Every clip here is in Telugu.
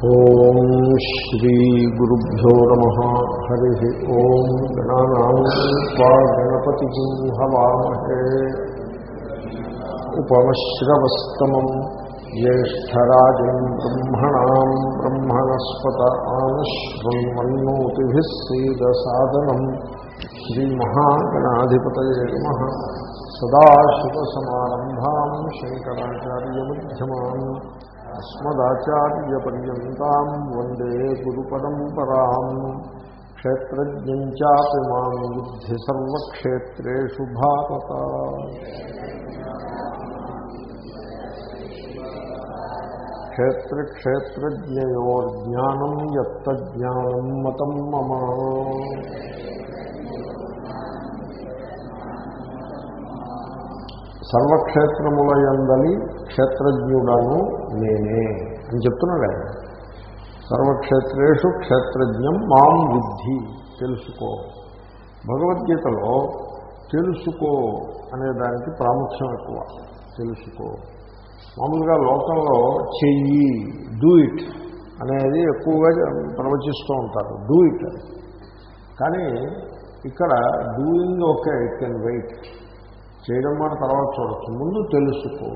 ఓం శ్రీ గురుభ్యో నమ హరి ఓం గణానా గణపతి హవామహే ఉపమశ్రవస్తమం జ్యేష్టరాజం బ్రహ్మణా బ్రహ్మణస్పత ఆనశృణ్వన్నోతిభిः సీదసాదనం శ్రీమహాగణాధిపతయే నమ సదాశివసమారంభాం అస్మదాచార్యపర్యంతం వందే గురుపరంపరాం క్షేత్రజ్ఞం చాపి మాం బుద్ధి సర్వక్షేత్రేషు భారత క్షేత్రక్షేత్రజ్ఞయోర్జ్ఞానం యత్తజ్ఞానం మతం మమ సర్వక్షేత్రముల యందలి క్షేత్రజ్ఞుడను నేనే అని చెప్తున్నాడు ఆయన. సర్వక్షేత్రేషు క్షేత్రజ్ఞం మాం బుద్ధి తెలుసుకో. భగవద్గీతలో తెలుసుకో అనే దానికి ప్రాముఖ్యం ఎక్కువ. తెలుసుకో. మామూలుగా లోకంలో చెయ్యి డూ ఇట్ అనేది ఎక్కువగా ప్రవచిస్తూ ఉంటారు. డూ ఇట్ కానీ ఇక్కడ doing okay it can wait చేయడం మన తర్వాత చూడొచ్చు. ముందు తెలుసుకో.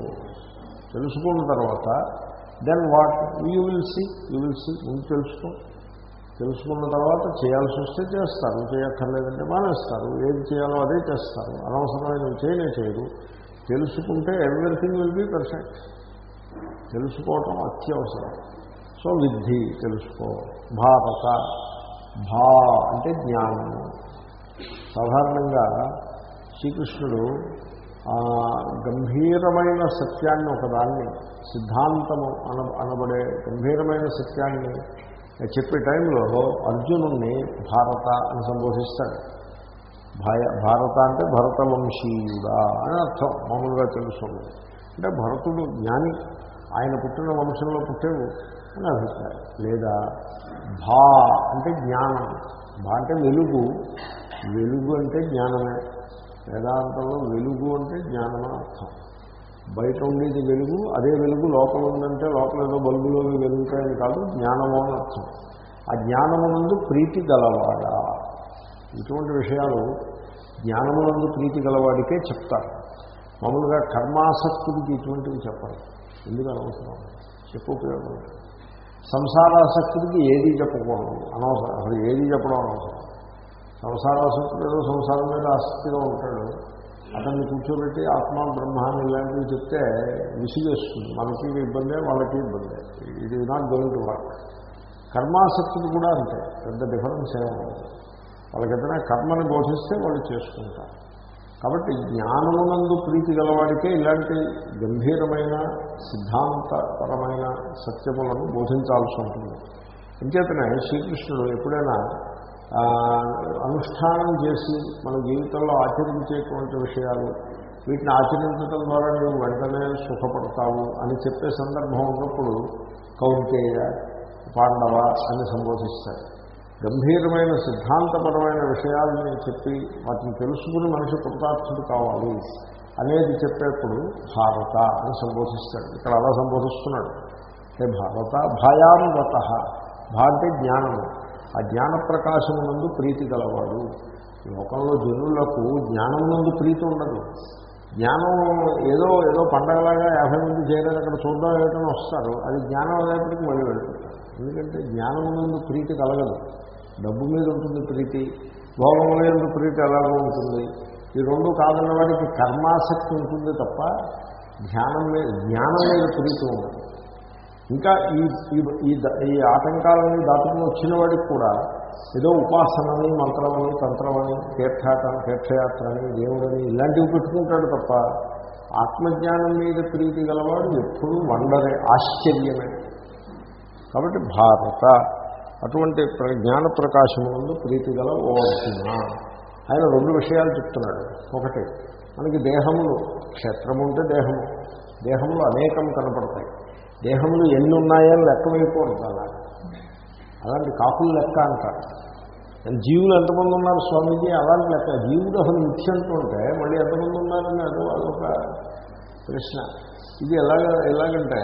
తెలుసుకున్న తర్వాత then what you will see you will see ముందు తెలుసుకో. తెలుసుకున్న తర్వాత చేయాల్సి వస్తే చేస్తారు చేయక్కర్లేదంటే మానేస్తారు. ఏది చేయాలో అదే చేస్తారు. అనవసరమైన చేయనే చేయరు. తెలుసుకుంటే ఎవ్రీథింగ్ విల్ బీ పర్ఫెక్ట్ తెలుసుకోవటం అత్యవసరం. సో విద్ధి తెలుసుకో. భారత భా అంటే జ్ఞానము. సాధారణంగా శ్రీకృష్ణుడు గంభీరమైన సత్యాన్ని ఒకదాన్ని సిద్ధాంతము అన అనబడే గంభీరమైన సత్యాన్ని చెప్పే టైంలో అర్జునుణ్ణి భారత అని సంబోధిస్తాడు. భయ భారత అంటే భరత వంశీయుడా అని అర్థం మామూలుగా తెలుస్తుంది. అంటే భరతుడు జ్ఞాని ఆయన పుట్టిన వంశంలో పుట్టేవు అని అభిప్రాయం. లేదా భా అంటే జ్ఞానం భా అంటే వెలుగు వెలుగు అంటే జ్ఞానమే. వేదాంతంలో వెలుగు అంటే జ్ఞానమే? అర్థం బయట ఉండేది వెలుగు అదే వెలుగు లోపల ఉందంటే లోపల ఏదో బల్బులో వెలుగుతాయని కాదు జ్ఞానము అని అర్థం. ఆ జ్ఞానమునందు ప్రీతి గలవాడా? ఇటువంటి విషయాలు జ్ఞానమునందు ప్రీతి గలవాడికే చెప్తారు. మామూలుగా కర్మాసక్తుడికి ఇటువంటివి చెప్పరు. ఎందుకు అనవసరం? చెప్పు ఉపయోగం సంసారాసక్తుడికి ఏది చెప్పకూడదు. అనవసరం. అసలు ఏది చెప్పడం అనవసరం? సంసారాసక్తుడు ఏదో సంసారం మీద ఆసక్తిగా ఉంటాడు. అతన్ని కూర్చోబెట్టి ఆత్మ బ్రహ్మాన్ని ఇలాంటివి చెప్తే విసిగేస్తుంది. మనకి ఇబ్బందే వాళ్ళకి ఇబ్బందే. ఇది నాట్ గోయింగ్ టు వర్క్ కర్మాసక్తుడు కూడా అంతే. పెద్ద డిఫరెన్స్ ఏమో ఏదైనా కర్మని బోధిస్తే వాళ్ళు చేసుకుంటారు. కాబట్టి జ్ఞానమునందు ప్రీతి గలవాడికే ఇలాంటి గంభీరమైన సిద్ధాంతపరమైన సత్యములను బోధించాల్సి ఉంటుంది. అంచేతనే శ్రీకృష్ణుడు ఎప్పుడైనా అనుష్ఠానం చేసి మన జీవితంలో ఆచరించేటువంటి విషయాలు వీటిని ఆచరించడం ద్వారా నువ్వు వెంటనే సుఖపడతావు అని చెప్పే సందర్భం ఉన్నప్పుడు కౌంటేయ పాండవ అని సంబోధిస్తాడు గంభీరమైన సిద్ధాంతపరమైన విషయాలని చెప్పి వాటిని తెలుసుకుని మనిషి కృతార్థుడు కావాలి అనేది చెప్పేప్పుడు భారత అని సంబోధిస్తాడు. ఇక్కడ అలా సంబోధిస్తున్నాడు. హే భారత భయాన్వత భా అంటే జ్ఞానము ఆ జ్ఞాన ప్రకాశమునందు ప్రీతి గలవాడు. లోకంలో జనులకు జ్ఞానం నుండి ప్రీతి ఉండదు. జ్ఞానం ఏదో ఏదో పండగలాగా యాభై మంది చేయలేదు అక్కడ చూడడం ఏదైనా వస్తారు. అది జ్ఞానం అనేప్పటికీ మళ్ళీ వెళ్ళిపోతారు. ఎందుకంటే జ్ఞానం నుండి ప్రీతి కలగదు. డబ్బు మీద ఉంటుంది ప్రీతి భోగం మీద ప్రీతి ఎలాగో ఉంటుంది. ఈ రెండు కాదన్న వాడికి కర్మాసక్తి ఉంటుంది తప్ప ధ్యానం మీద జ్ఞానం మీద ప్రీతి ఉండదు. ఇంకా ఈ ఈ ఆటంకాలని దాటుకుని వచ్చిన వాడికి కూడా ఏదో ఉపాసనని మంత్రమని తంత్రమని తీర్థయాత్ర తీర్థయాత్రని దేవుడని ఇలాంటివి పెట్టుకుంటాడు తప్ప ఆత్మజ్ఞానం మీద ప్రీతి గలవాడు ఎప్పుడూ వండరే ఆశ్చర్యమే. కాబట్టి భారత అటువంటి జ్ఞాన ప్రకాశం ముందు ప్రీతి గల ఓ ఆయన రెండు విషయాలు చెప్తున్నాడు. ఒకటి మనకి దేహములు క్షేత్రము ఉంటే దేహము. దేహములు అనేకం కనపడతాయి. దేహంలో ఎన్ని ఉన్నాయని లెక్క వేయకూడదు అలా అలాంటి కాకులు లెక్క అంటారు. జీవులు ఎంతమంది ఉన్నారు స్వామీజీ? అలాంటి లెక్క. జీవుడు అసలు మిథ్య అంటుంటే మళ్ళీ ఎంతమంది ఉన్నారని అది అదొక ప్రశ్న. ఇది ఎలాగ ఎలాగంటే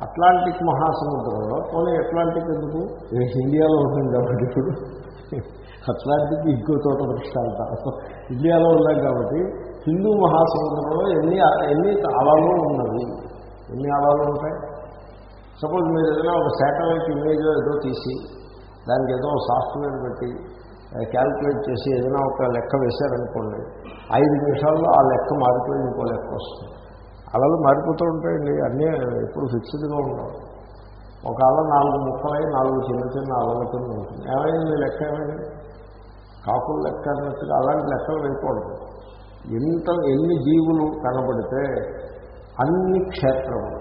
అట్లాంటిక్ మహాసముద్రంలో పోనీ అట్లాంటిక్ ఎందుకు? ఇండియాలో ఉంటుంది కాబట్టి ఇప్పుడు. అట్లాంటిక్ ఇంకో చోట దృష్టాంతం ఇండియాలో ఉన్నాం కాబట్టి హిందూ మహాసముద్రంలో ఎన్ని ఎన్ని అలలు ఉన్నవి? ఎన్ని అలలు ఉంటాయి? సపోజ్ మీరు ఏదైనా ఒక శాటిలైట్ ఇమేజ్ ఏదో తీసి దానికి ఏదో సాఫ్ట్వేర్ పెట్టి క్యాల్కులేట్ చేసి ఏదైనా ఒక లెక్క వేశారనుకోండి ఐదు నిమిషాల్లో ఆ లెక్క మారిపోయి ఇంకో లెక్క వస్తుంది. అలలు మారిపోతూ ఉంటాయండి అన్నీ ఎప్పుడు ఫిక్స్డ్గా ఉండవు. ఒక అల నాలుగు ముక్కలై నాలుగు చిన్న చిన్న అలల కింద ఉంటుంది. ఏమైంది లెక్క ఏమైంది? కాకుల లెక్క అన్నట్టుగా అలాంటి లెక్కలు వేయకూడదు. ఎంత ఎన్ని జీవులు కనబడితే అన్ని క్షేత్రములు.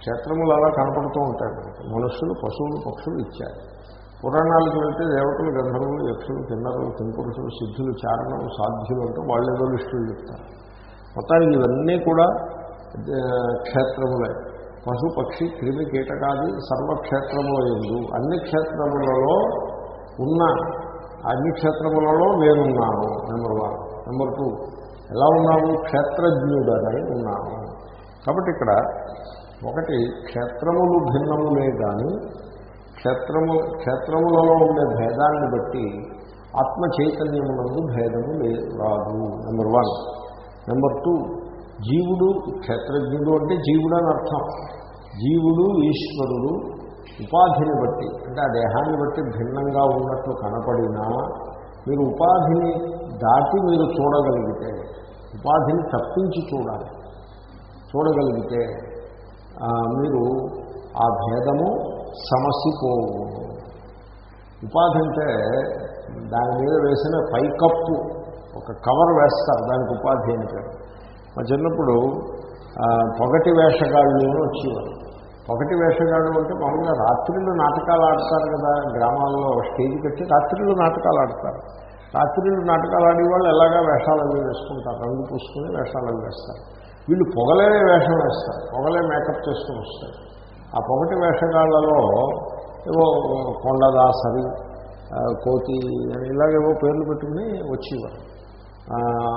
క్షేత్రములు అలా కనపడుతూ ఉంటాయి. మనకి. మనుషులు పశువులు పక్షులు ఇచ్చారు. పురాణాలకు వెళ్తే దేవతలు గంధర్వులు యక్షులు కిన్నరులు కింపురుషులు సిద్ధులు చారణలు సాధ్యులు అంటూ వాళ్ళు ఏదో లిస్టులు చెప్తారు. మొత్తానికి ఇవన్నీ కూడా క్షేత్రములే. పశు పక్షి క్రిమి కీటకాది సర్వక్షేత్రముల ఎందు. అన్ని క్షేత్రములలో ఉన్న అన్ని క్షేత్రములలో నేనున్నాను నెంబర్ వన్. Number two. ఎలా ఉన్నాము క్షేత్రజ్ఞుడనై ఉన్నాను. కాబట్టి ఇక్కడ ఒకటి క్షేత్రములు భిన్నములే కానీ క్షేత్రము క్షేత్రములలో ఉండే భేదాన్ని బట్టి ఆత్మ చైతన్యమునందు భేదము లే రాదు. నెంబర్ వన్ నెంబర్ టూ జీవుడు క్షేత్రజ్ఞుడు అంటే జీవుడు అని అర్థం. జీవుడు ఈశ్వరుడు ఉపాధిని బట్టి అంటే ఆ దేహాన్ని బట్టి భిన్నంగా ఉన్నట్లు కనపడినా మీరు ఉపాధిని దాటి మీరు చూడగలిగితే ఉపాధిని తప్పించి చూడాలి. చూడగలిగితే మీరు ఆ భేదము సమసిపోవు. ఉపాధి అంటే దాని మీద వేసిన పైకప్పు ఒక కవర్ వేస్తారు దానికి ఉపాధి అంటే మా చిన్నప్పుడు పొగటి వేషగాళ్ళు అని వచ్చేవారు. పొగటి వేషగాళ్ళు అంటే మామూలుగా రాత్రిళ్ళు నాటకాలు ఆడతారు కదా గ్రామాల్లో స్టేజ్ కట్టి రాత్రిళ్ళు నాటకాలు ఆడతారు. రాత్రిళ్ళు నాటకాలు ఆడేవాళ్ళు ఎలాగా వేషాలు అవి వేసుకుంటారు? రంగు పూసుకుని వేషాలు అవి వేస్తారు. వీళ్ళు పొగలే వేషం వేస్తారు పొగలే మేకప్ చేసుకుని వస్తారు. ఆ పొగటి వేషగాళ్ళలో ఏవో కొండదాసరి కోతి అని ఇలాగేవో పేర్లు పెట్టుకుని వచ్చేవారు. ఆ,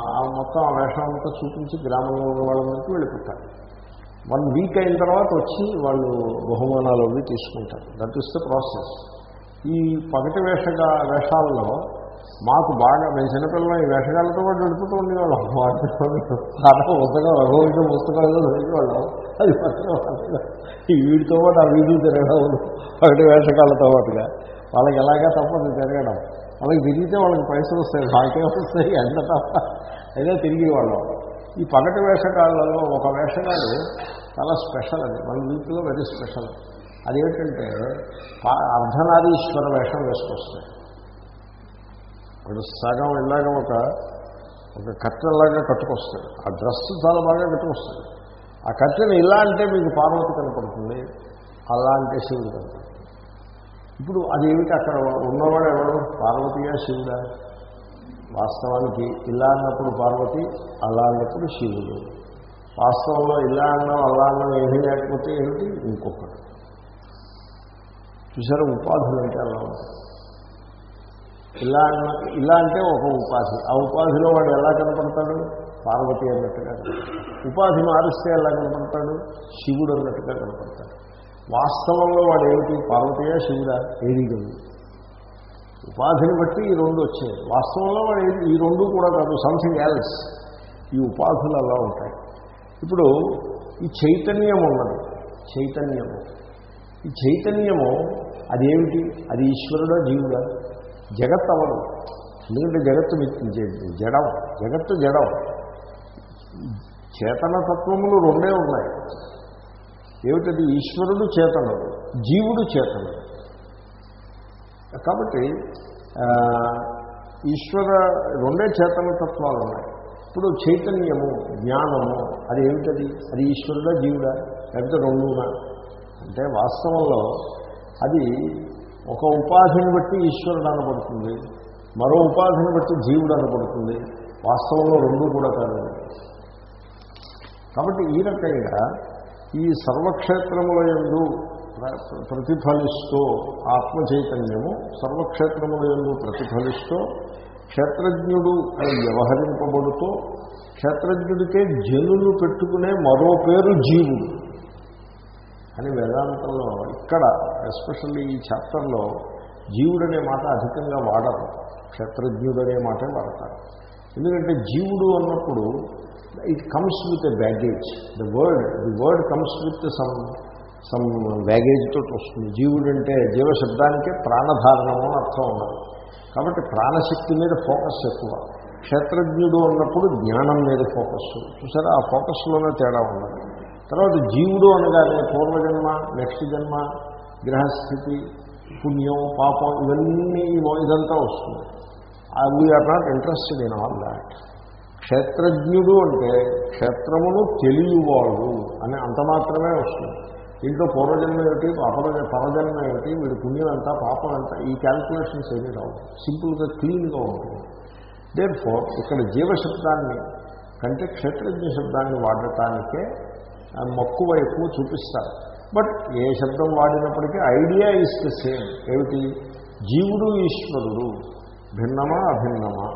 ఆ మొత్తం ఆ వేషం అంతా చూపించి గ్రామంలో ఉన్న వాళ్ళందరికీ వెళ్ళిపోతారు వన్ వీక్ అయిన తర్వాత వచ్చి వాళ్ళు బహుమానాలు అవి తీసుకుంటారు. దట్ ఇస్ ద ప్రాసెస్ ఈ పగటి వేషగా వేషాల్లో మాకు బాగా మేము చిన్నపిల్లలు ఈ వేషగాళ్ళతో పాటు నడుపుతూ ఉండేవాళ్ళం. వాటితో చాలా పుస్తకం రఘువంశం పుస్తకాలు చదివేవాళ్ళం. అది ఈ వీడితో పాటు ఆ వీధులు తిరగడం పగటి వేషకాలతో పాటుగా. వాళ్ళకి ఎలాగా తప్పదు తిరగడం. వాళ్ళకి తిరిగితే వాళ్ళకి పైసలు వస్తాయి వాళ్ళకే వస్తాయి ఎంత తప్ప. అదే తిరిగి వాళ్ళం ఈ పగటి వేషకాలలో ఒక వేషగాడు చాలా స్పెషల్ అది మన వీటిలో వెరీ స్పెషల్. అదేంటంటే పా- అర్ధనారీశ్వర వేషం వేసుకొస్తాయి వాడు సగం ఇలాగ ఒక ఒక కట్టెలాగా కట్టుకొస్తాడు ఆ డ్రెస్ చాలా బాగా కట్టుకొస్తాడు ఆ కట్టెను ఇలా అంటే మీకు పార్వతి కనపడుతుంది అలా అంటే శివుడు కనపడుతుంది. ఇప్పుడు అదేమిటి అక్కడ ఉన్నవాడు ఎవడు పార్వతియా శివుడా? వాస్తవానికి ఇలా అన్నప్పుడు పార్వతి అలా అన్నప్పుడు శివుడు. వాస్తవంలో ఇలా అన్నాం అలా అన్నాం ఏమీ లేకపోతే ఏమిటి? ఇంకొకటి చూసారా? ఉపాధులు అంటే అలా ఉంటాయి ఇలా ఇలా అంటే ఒక ఉపాధి. ఆ ఉపాధిలో వాడు ఎలా కనపడతాడు? పార్వతి అన్నట్టుగా ఉపాధి మారిస్తే ఎలా కనపడతాడు? శివుడు అన్నట్టుగా కనపడతాడు. వాస్తవంలో వాడు ఏమిటి? పార్వతీయ శివుడా? ఏది కాదు. ఉపాధిని బట్టి ఈ రెండు వచ్చాయి. వాస్తవంలో వాడు ఈ రెండు కూడా కాదు. సంథింగ్ ఎల్స్ ఈ ఉపాధులు అలా ఉంటాయి. ఇప్పుడు ఈ చైతన్యం ఉన్నది. చైతన్యము. ఈ చైతన్యము అదేమిటి? అది ఈశ్వరుడా జీవుడా? జగత్ అవదు ఎందుకంటే జగత్తు జడం జగత్తు జడం. చేతనతత్వములు రెండే ఉన్నాయి. ఏమిటది? ఈశ్వరుడు చేతనుడు జీవుడు చేతనుడు. కాబట్టి ఈశ్వర రెండే చేతనతత్వాలు ఉన్నాయి. ఇప్పుడు చైతన్యము జ్ఞానము అది ఏమిటది? అది ఈశ్వరుడా జీవుడా? లేకపోతే రెండునా? అంటే వాస్తవంలో అది ఒక ఉపాధిని బట్టి ఈశ్వరుడు అనబడుతుంది. మరో ఉపాధిని బట్టి జీవుడు అనబడుతుంది. వాస్తవంలో రెండు కూడా కాదు. కాబట్టి ఈ రకంగా ఈ సర్వక్షేత్రముల ఎందు ప్రతిఫలిస్తూ ఆత్మ చైతన్యము సర్వక్షేత్రముల ఎందు ప్రతిఫలిస్తూ క్షేత్రజ్ఞుడు అని వ్యవహరింపబడుతూ క్షేత్రజ్ఞుడికే జనులు పెట్టుకునే మరో పేరు జీవుడు. కానీ వేదాంతంలో ఇక్కడ ఎస్పెషల్లీ ఈ చాప్టర్లో జీవుడు అనే మాట అధికంగా వాడరు. క్షేత్రజ్ఞుడు అనే మాటే వాడతారు. ఎందుకంటే జీవుడు అన్నప్పుడు it comes with a baggage the word the word comes with some some baggage తోటి వస్తుంది. జీవుడు అంటే జీవశబ్దానికే ప్రాణధారణము అని అర్థం ఉండదు కాబట్టి ప్రాణశక్తి మీద ఫోకస్ ఎక్కువ. క్షేత్రజ్ఞుడు అన్నప్పుడు జ్ఞానం మీద ఫోకస్ చూసారా? ఆ ఫోకస్లోనే తేడా ఉన్నది. తర్వాత జీవుడు అనగానే పూర్వజన్మ నెక్స్ట్ జన్మ గ్రహస్థితి పుణ్యం పాపం ఇవన్నీ ఇదంతా వస్తుంది. We are not interested in all that క్షేత్రజ్ఞుడు అంటే క్షేత్రమును తెలియవాడు అని అంత మాత్రమే వస్తుంది. దీంట్లో పూర్వజన్మ ఏమిటి అపర పరజన్మ ఏమిటి వీడి పుణ్యం ఎంత పాపం ఎంత ఈ క్యాల్కులేషన్స్ ఏమీ రావు. సింపుల్గా క్లీన్గా ఉంటుంది. దేర్ ఫోర్ ఇక్కడ జీవశబ్దాన్ని కంటే క్షేత్రజ్ఞ శబ్దాన్ని వాడటానికే మక్కువ ఎక్కువ చూపిస్తారు. బట్ ఏ శబ్దం వాడినప్పటికీ ఐడియా ఇస్ ద సేమ్ ఏమిటి? జీవుడు ఈశ్వరుడు. భిన్నమా అభిన్నమా?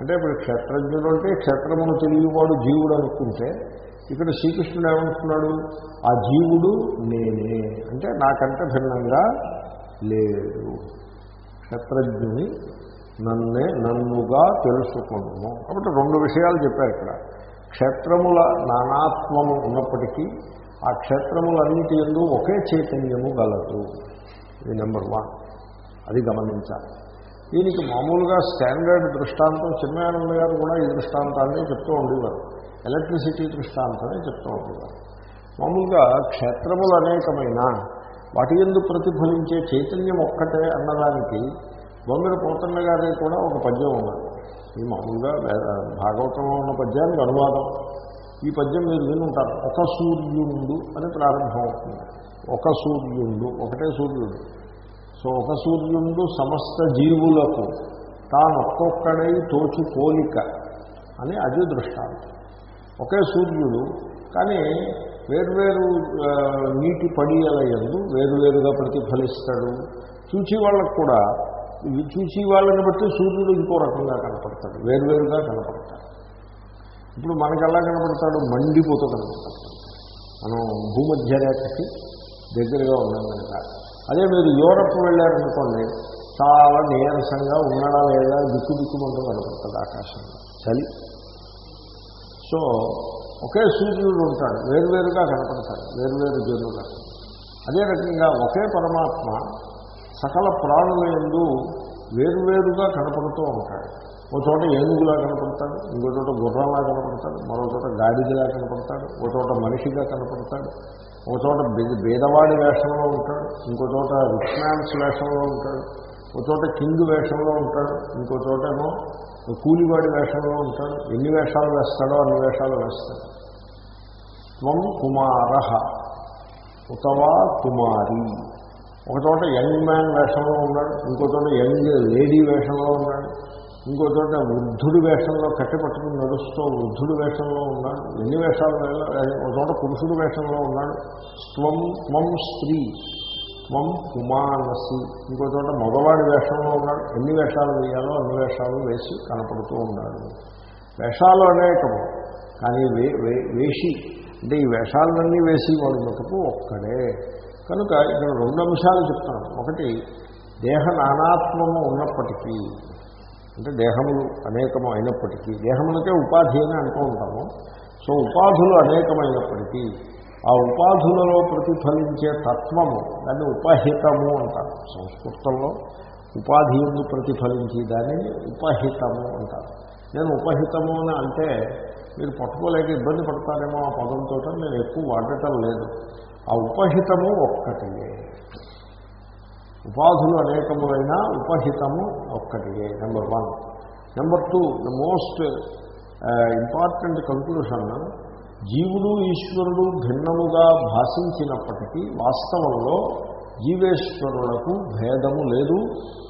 అంటే ఇప్పుడు క్షేత్రజ్ఞుడు అంటే క్షేత్రమును తెలియవాడు జీవుడు అనుకుంటే ఇక్కడ శ్రీకృష్ణుడు ఏమంటున్నాడు? ఆ జీవుడు నేనే. అంటే నాకంటే భిన్నంగా లేదు. క్షేత్రజ్ఞుని నన్నే నన్నుగా తెలుసుకున్నాము కాబట్టి రెండు విషయాలు చెప్పారు ఇక్కడ. క్షేత్రముల నానాత్మము ఉన్నప్పటికీ ఆ క్షేత్రములన్నిటి ఎందు ఒకే చైతన్యము గలదు. ఇది నెంబర్ వన్. అది గమనించాలి. దీనికి మామూలుగా స్టాండర్డ్ దృష్టాంతం చిన్మయానంద గారు కూడా ఈ దృష్టాంతాన్ని చెప్తూ ఉండేవారు. ఎలక్ట్రిసిటీ దృష్టాంతమే చెప్తూ ఉండేవారు. మామూలుగా క్షేత్రములు అనేకమైన వాటి ఎందు ప్రతిఫలించే చైతన్యం ఒక్కటే అన్నదానికి బొమ్మిడి పోతన్న గారికి కూడా ఒక పద్యం ఉన్నది ఈ మామూలుగా భాగవతంలో ఉన్న పద్యానికి అనువాదం. ఈ పద్యం మీరు వినుంటారు. ఒక సూర్యుండు అని ప్రారంభం అవుతుంది ఒక సూర్యుండు ఒకటే సూర్యుడు. సో ఒక సూర్యుండు సమస్త జీవులకు తాను ఒక్కొక్కడై తోచి పోలిక అని అది దృష్టాంతం. ఒకే సూర్యుడు కానీ వేర్వేరు నీటి పడియల ఎందు వేరువేరుగా ప్రతిఫలిస్తాడు. చూచి వాళ్ళకు కూడా చూసి వాళ్ళని బట్టి సూర్యుడు ఇంకో రకంగా కనపడతాడు. వేరువేరుగా కనపడతాడు. ఇప్పుడు మనకు ఎలా కనపడతాడు? మండిపోతూ కనపడతాడు. మనం భూమధ్యరేఖకి దగ్గరగా ఉన్నాం కనుక. అదే మీరు యూరప్ వెళ్ళారనుకోండి చాలా నీరసంగా ఉన్నాడా లేదా దిక్కు దిక్కుమంటూ కనపడుతుంది ఆకాశంలో చలి. సో ఒకే సూర్యుడు ఉంటాడు. వేరువేరుగా కనపడతాడు. వేరువేరు జనులు అదే రకంగా ఒకే పరమాత్మ సకల ప్రాణుల ఎందు వేరువేరుగా కనపడుతూ ఉంటాడు ఓ చోట ఏనుగులా కనపడతాడు ఇంకో చోట గుర్రంలా కనపడతాడు మరో చోట గాడిదలా కనపడతాడు ఓ చోట మనిషిగా కనపడతాడు ఒక చోట బేదవాడి వేషంలో ఉంటాడు ఇంకో చోట రిచ్ వేషంలో ఉంటాడు ఒక చోట కింగ్ వేషంలో ఉంటాడు ఇంకో చోటేమో కూలివాడి వేషంలో ఉంటాడు. ఎన్ని వేషాలు వేస్తాడో అన్ని వేషాలు వేస్తాడు. త్వం కుమార ఉతవా కుమారి. ఒక చోట యంగ్ మ్యాన్ వేషంలో ఉన్నాడు ఇంకో చోట యంగ్ లేడీ వేషంలో ఉన్నాడు ఇంకో చోట వృద్ధుడి వేషంలో కట్టెపట్టుకుని నడుస్తూ వృద్ధుడి వేషంలో ఉన్నాడు ఎన్ని వేషాలు ఒక చోట పురుషుడి వేషంలో ఉన్నాడు. స్వం త్వం స్త్రీ త్వం కుమానసి ఇంకో చోట మగవాడి వేషంలో ఉన్నాడు. ఎన్ని వేషాలు వేయాలో అన్ని వేషాలు వేసి కనపడుతూ ఉన్నాడు. వేషాలు అనేకము కానీ వే వేషి అంటే ఈ వేషాలన్నీ వేసి వాడు మటుకు ఒక్కడే. కనుక ఇక్కడ రెండు అంశాలు చెప్తాను ఒకటి దేహ నానాత్మము ఉన్నప్పటికీ అంటే దేహములు అనేకము అయినప్పటికీ దేహములకే ఉపాధి అని అంటూ ఉంటాము. సో ఉపాధులు అనేకమైనప్పటికీ ఆ ఉపాధులలో ప్రతిఫలించే తత్వము దాన్ని ఉపహితము అంటారు. సంస్కృతంలో ఉపాధి ఎందు ప్రతిఫలించి దానిని ఉపహితము అంటారు. నేను ఉపహితము అని అంటే మీరు పట్టుకోలేక ఇబ్బంది పడతారేమో ఆ పదంతో నేను ఎక్కువ వాడటం లేదు. ఆ ఉపహితము ఒక్కటియే. ఉపాధులు అనేకములైన ఉపహితము ఒక్కటియే number one. Number two the most important conclusion జీవుడు ఈశ్వరుడు భిన్నముగా భాషించినప్పటికీ వాస్తవంలో జీవేశ్వరులకు భేదము లేదు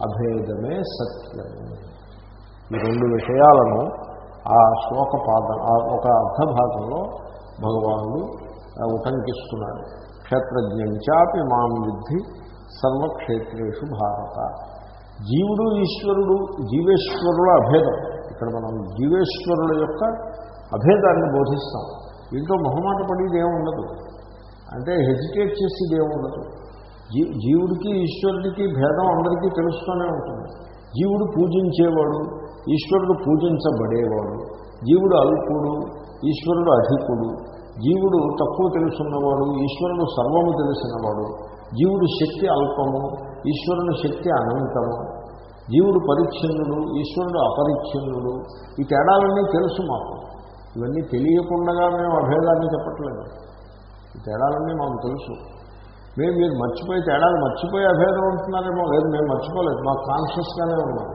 అభేదమే సత్యము ఈ రెండు విషయాలను ఆ శ్లోక పాద ఒక అర్ధభాగంలో భగవానుడు ఉటంకిస్తున్నాడు. క్షేత్రజ్ఞంచాపి మాం విద్ధి సర్వక్షేత్రేషు భారత. జీవుడు ఈశ్వరుడు జీవేశ్వరుల అభేదం. ఇక్కడ మనం జీవేశ్వరుల యొక్క అభేదాన్ని బోధిస్తాం. దీంట్లో మొహమాట పడేది ఏముండదు అంటే హెజిటేట్ చేసేది ఏముండదు జీ జీవుడికి ఈశ్వరుడికి భేదం అందరికీ తెలుస్తూనే ఉంటుంది. జీవుడు పూజించేవాడు ఈశ్వరుడు పూజించబడేవాడు. జీవుడు అల్పుడు ఈశ్వరుడు అధికుడు. జీవుడు తక్కువ తెలుసున్నవాడు ఈశ్వరుడు సర్వము తెలిసినవాడు జీవుడు శక్తి అల్పము ఈశ్వరుని శక్తి అనంతము. జీవుడు పరిచ్ఛిన్నుడు ఈశ్వరుడు అపరిచ్ఛిన్నుడు. ఈ తేడాలన్నీ తెలుసు మాకు. ఇవన్నీ తెలియకుండా మేము అభేదాన్ని చెప్పట్లేదు. ఈ తేడాలన్నీ మాకు తెలుసు. మేము మీరు మర్చిపోయి తేడాలు మర్చిపోయి అభేదం ఉంటున్నారేమో లేదు మేము మర్చిపోలేదు మాకు కాన్షియస్గానే ఉన్నాం.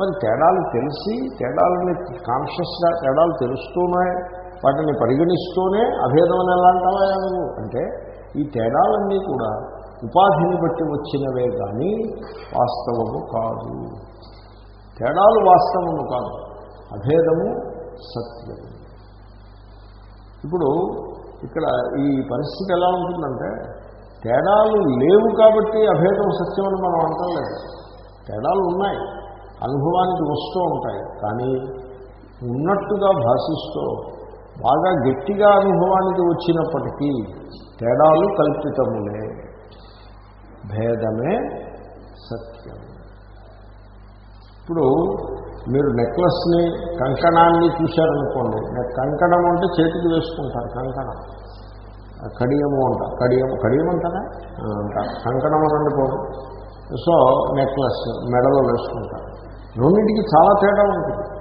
మరి తేడాలు తెలిసి తేడాలని కాన్షియస్గా తేడాలు తెలుస్తున్నాయి వాటిని పరిగణిస్తూనే అభేదం ఎలా అంటావా నువ్వు అంటే ఈ తేడాలన్నీ కూడా ఉపాధిని బట్టి వచ్చినవే కానీ వాస్తవము కాదు. తేడాలు వాస్తవము కాదు. అభేదము సత్యము. ఇప్పుడు ఇక్కడ ఈ పరిస్థితి ఎలా ఉంటుందంటే తేడాలు లేవు కాబట్టి అభేదం సత్యం అని మనం అంటలేదు తేడాలు ఉన్నాయి. అనుభవానికి వస్తూ ఉంటాయి. కానీ ఉన్నట్టుగా భాషిస్తూ బాగా గట్టిగా అనుభవానికి వచ్చినప్పటికీ తేడాలు కల్పితములే. భేదమే సత్యం. ఇప్పుడు మీరు నెక్లెస్ని కంకణాన్ని చూశారనుకోండి కంకణం అంటే చేతికి వేసుకుంటారు కంకణం. కడియము అంట కడియము కడియం అంటారా? అంటారు కంకణం అనండి పోదు సో నెక్లెస్ మెడలో వేసుకుంటారు. రెండింటికి చాలా తేడా ఉంటుంది.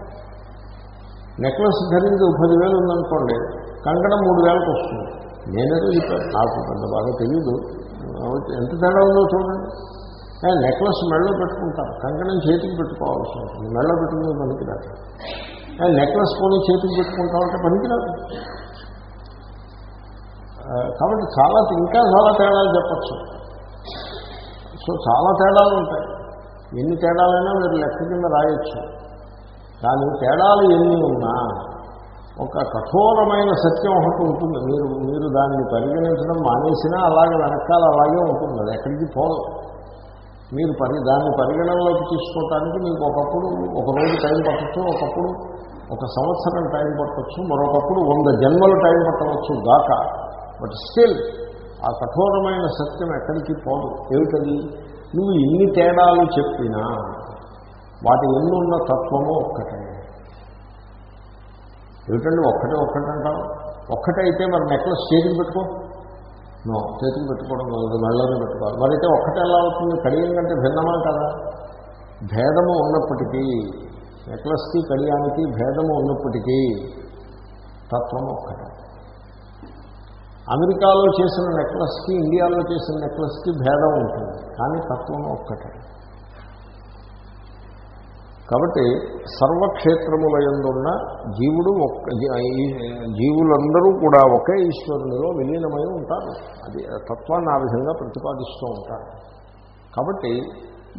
నెక్లెస్ ధరించి పదివేలు ఉందనుకోండి కంకణం మూడు వేలకు వస్తుంది. నేనేదో చెప్పాను నాకు పెద్ద బాగా తెలియదు ఎంత తేడా ఉందో చూడండి. నెక్లెస్ మెడలో పెట్టుకుంటారు కంకణం చేతికి పెట్టుకోవాల్సి ఉంటుంది. మెడలో పెట్టుకునే పనికిరాదు. నెక్లెస్ కొని చేతికి పెట్టుకుంటామంటే పనికిరాదు. కాబట్టి చాలా ఇంకా చాలా తేడాలు చెప్పచ్చు. సో చాలా తేడాలు ఉంటాయి. ఎన్ని తేడాలైనా మీరు లెక్క కింద రాయొచ్చు. కానీ తేడాలు ఎన్ని ఉన్నా ఒక కఠోరమైన సత్యం ఒకటి ఉంటుంది. మీరు మీరు దాన్ని పరిగణించడం మానేసినా అలాగే వెనకాల అలాగే ఉంటుంది. అది ఎక్కడికి పోదు. మీరు పరి దాన్ని పరిగణనలోకి తీసుకోవటానికి మీకు ఒకప్పుడు ఒక రోజు టైం పట్టచ్చు ఒకప్పుడు ఒక సంవత్సరం టైం పట్టవచ్చు మరొకప్పుడు వంద జన్మలు టైం పట్టవచ్చు గాక. బట్ స్టిల్ ఆ కఠోరమైన సత్యం ఎక్కడికి పోదు. ఏమిటది? నువ్వు ఇన్ని తేడాలు చెప్పినా వాటి ఎన్నున్న తత్వము ఒక్కటే. ఏమిటండి ఒక్కటే ఒక్కటంటాం ఒక్కటైతే మరి నెక్లెస్ చేతికి పెట్టుకో. నో చేతికి పెట్టుకోవడం కాదు మెళ్ళని పెట్టుకోవాలి. మరైతే ఒక్కటే ఎలా అవుతుంది? కడియం కంటే భిన్నమా కదా? భేదము ఉన్నప్పటికీ నెక్లెస్కి కడియానికి భేదము ఉన్నప్పటికీ తత్వం ఒక్కటే. అమెరికాలో చేసిన నెక్లెస్కి ఇండియాలో చేసిన నెక్లెస్కి భేదం ఉంటుంది కానీ తత్వం ఒక్కటే. కాబట్టి సర్వక్షేత్రముల ఎందున్న జీవుడు ఒక్క జీవులందరూ కూడా ఒకే ఈశ్వరునిలో విలీనమై ఉంటారు. అది తత్వాన్ని ఆ విధంగా ప్రతిపాదిస్తూ ఉంటారు. కాబట్టి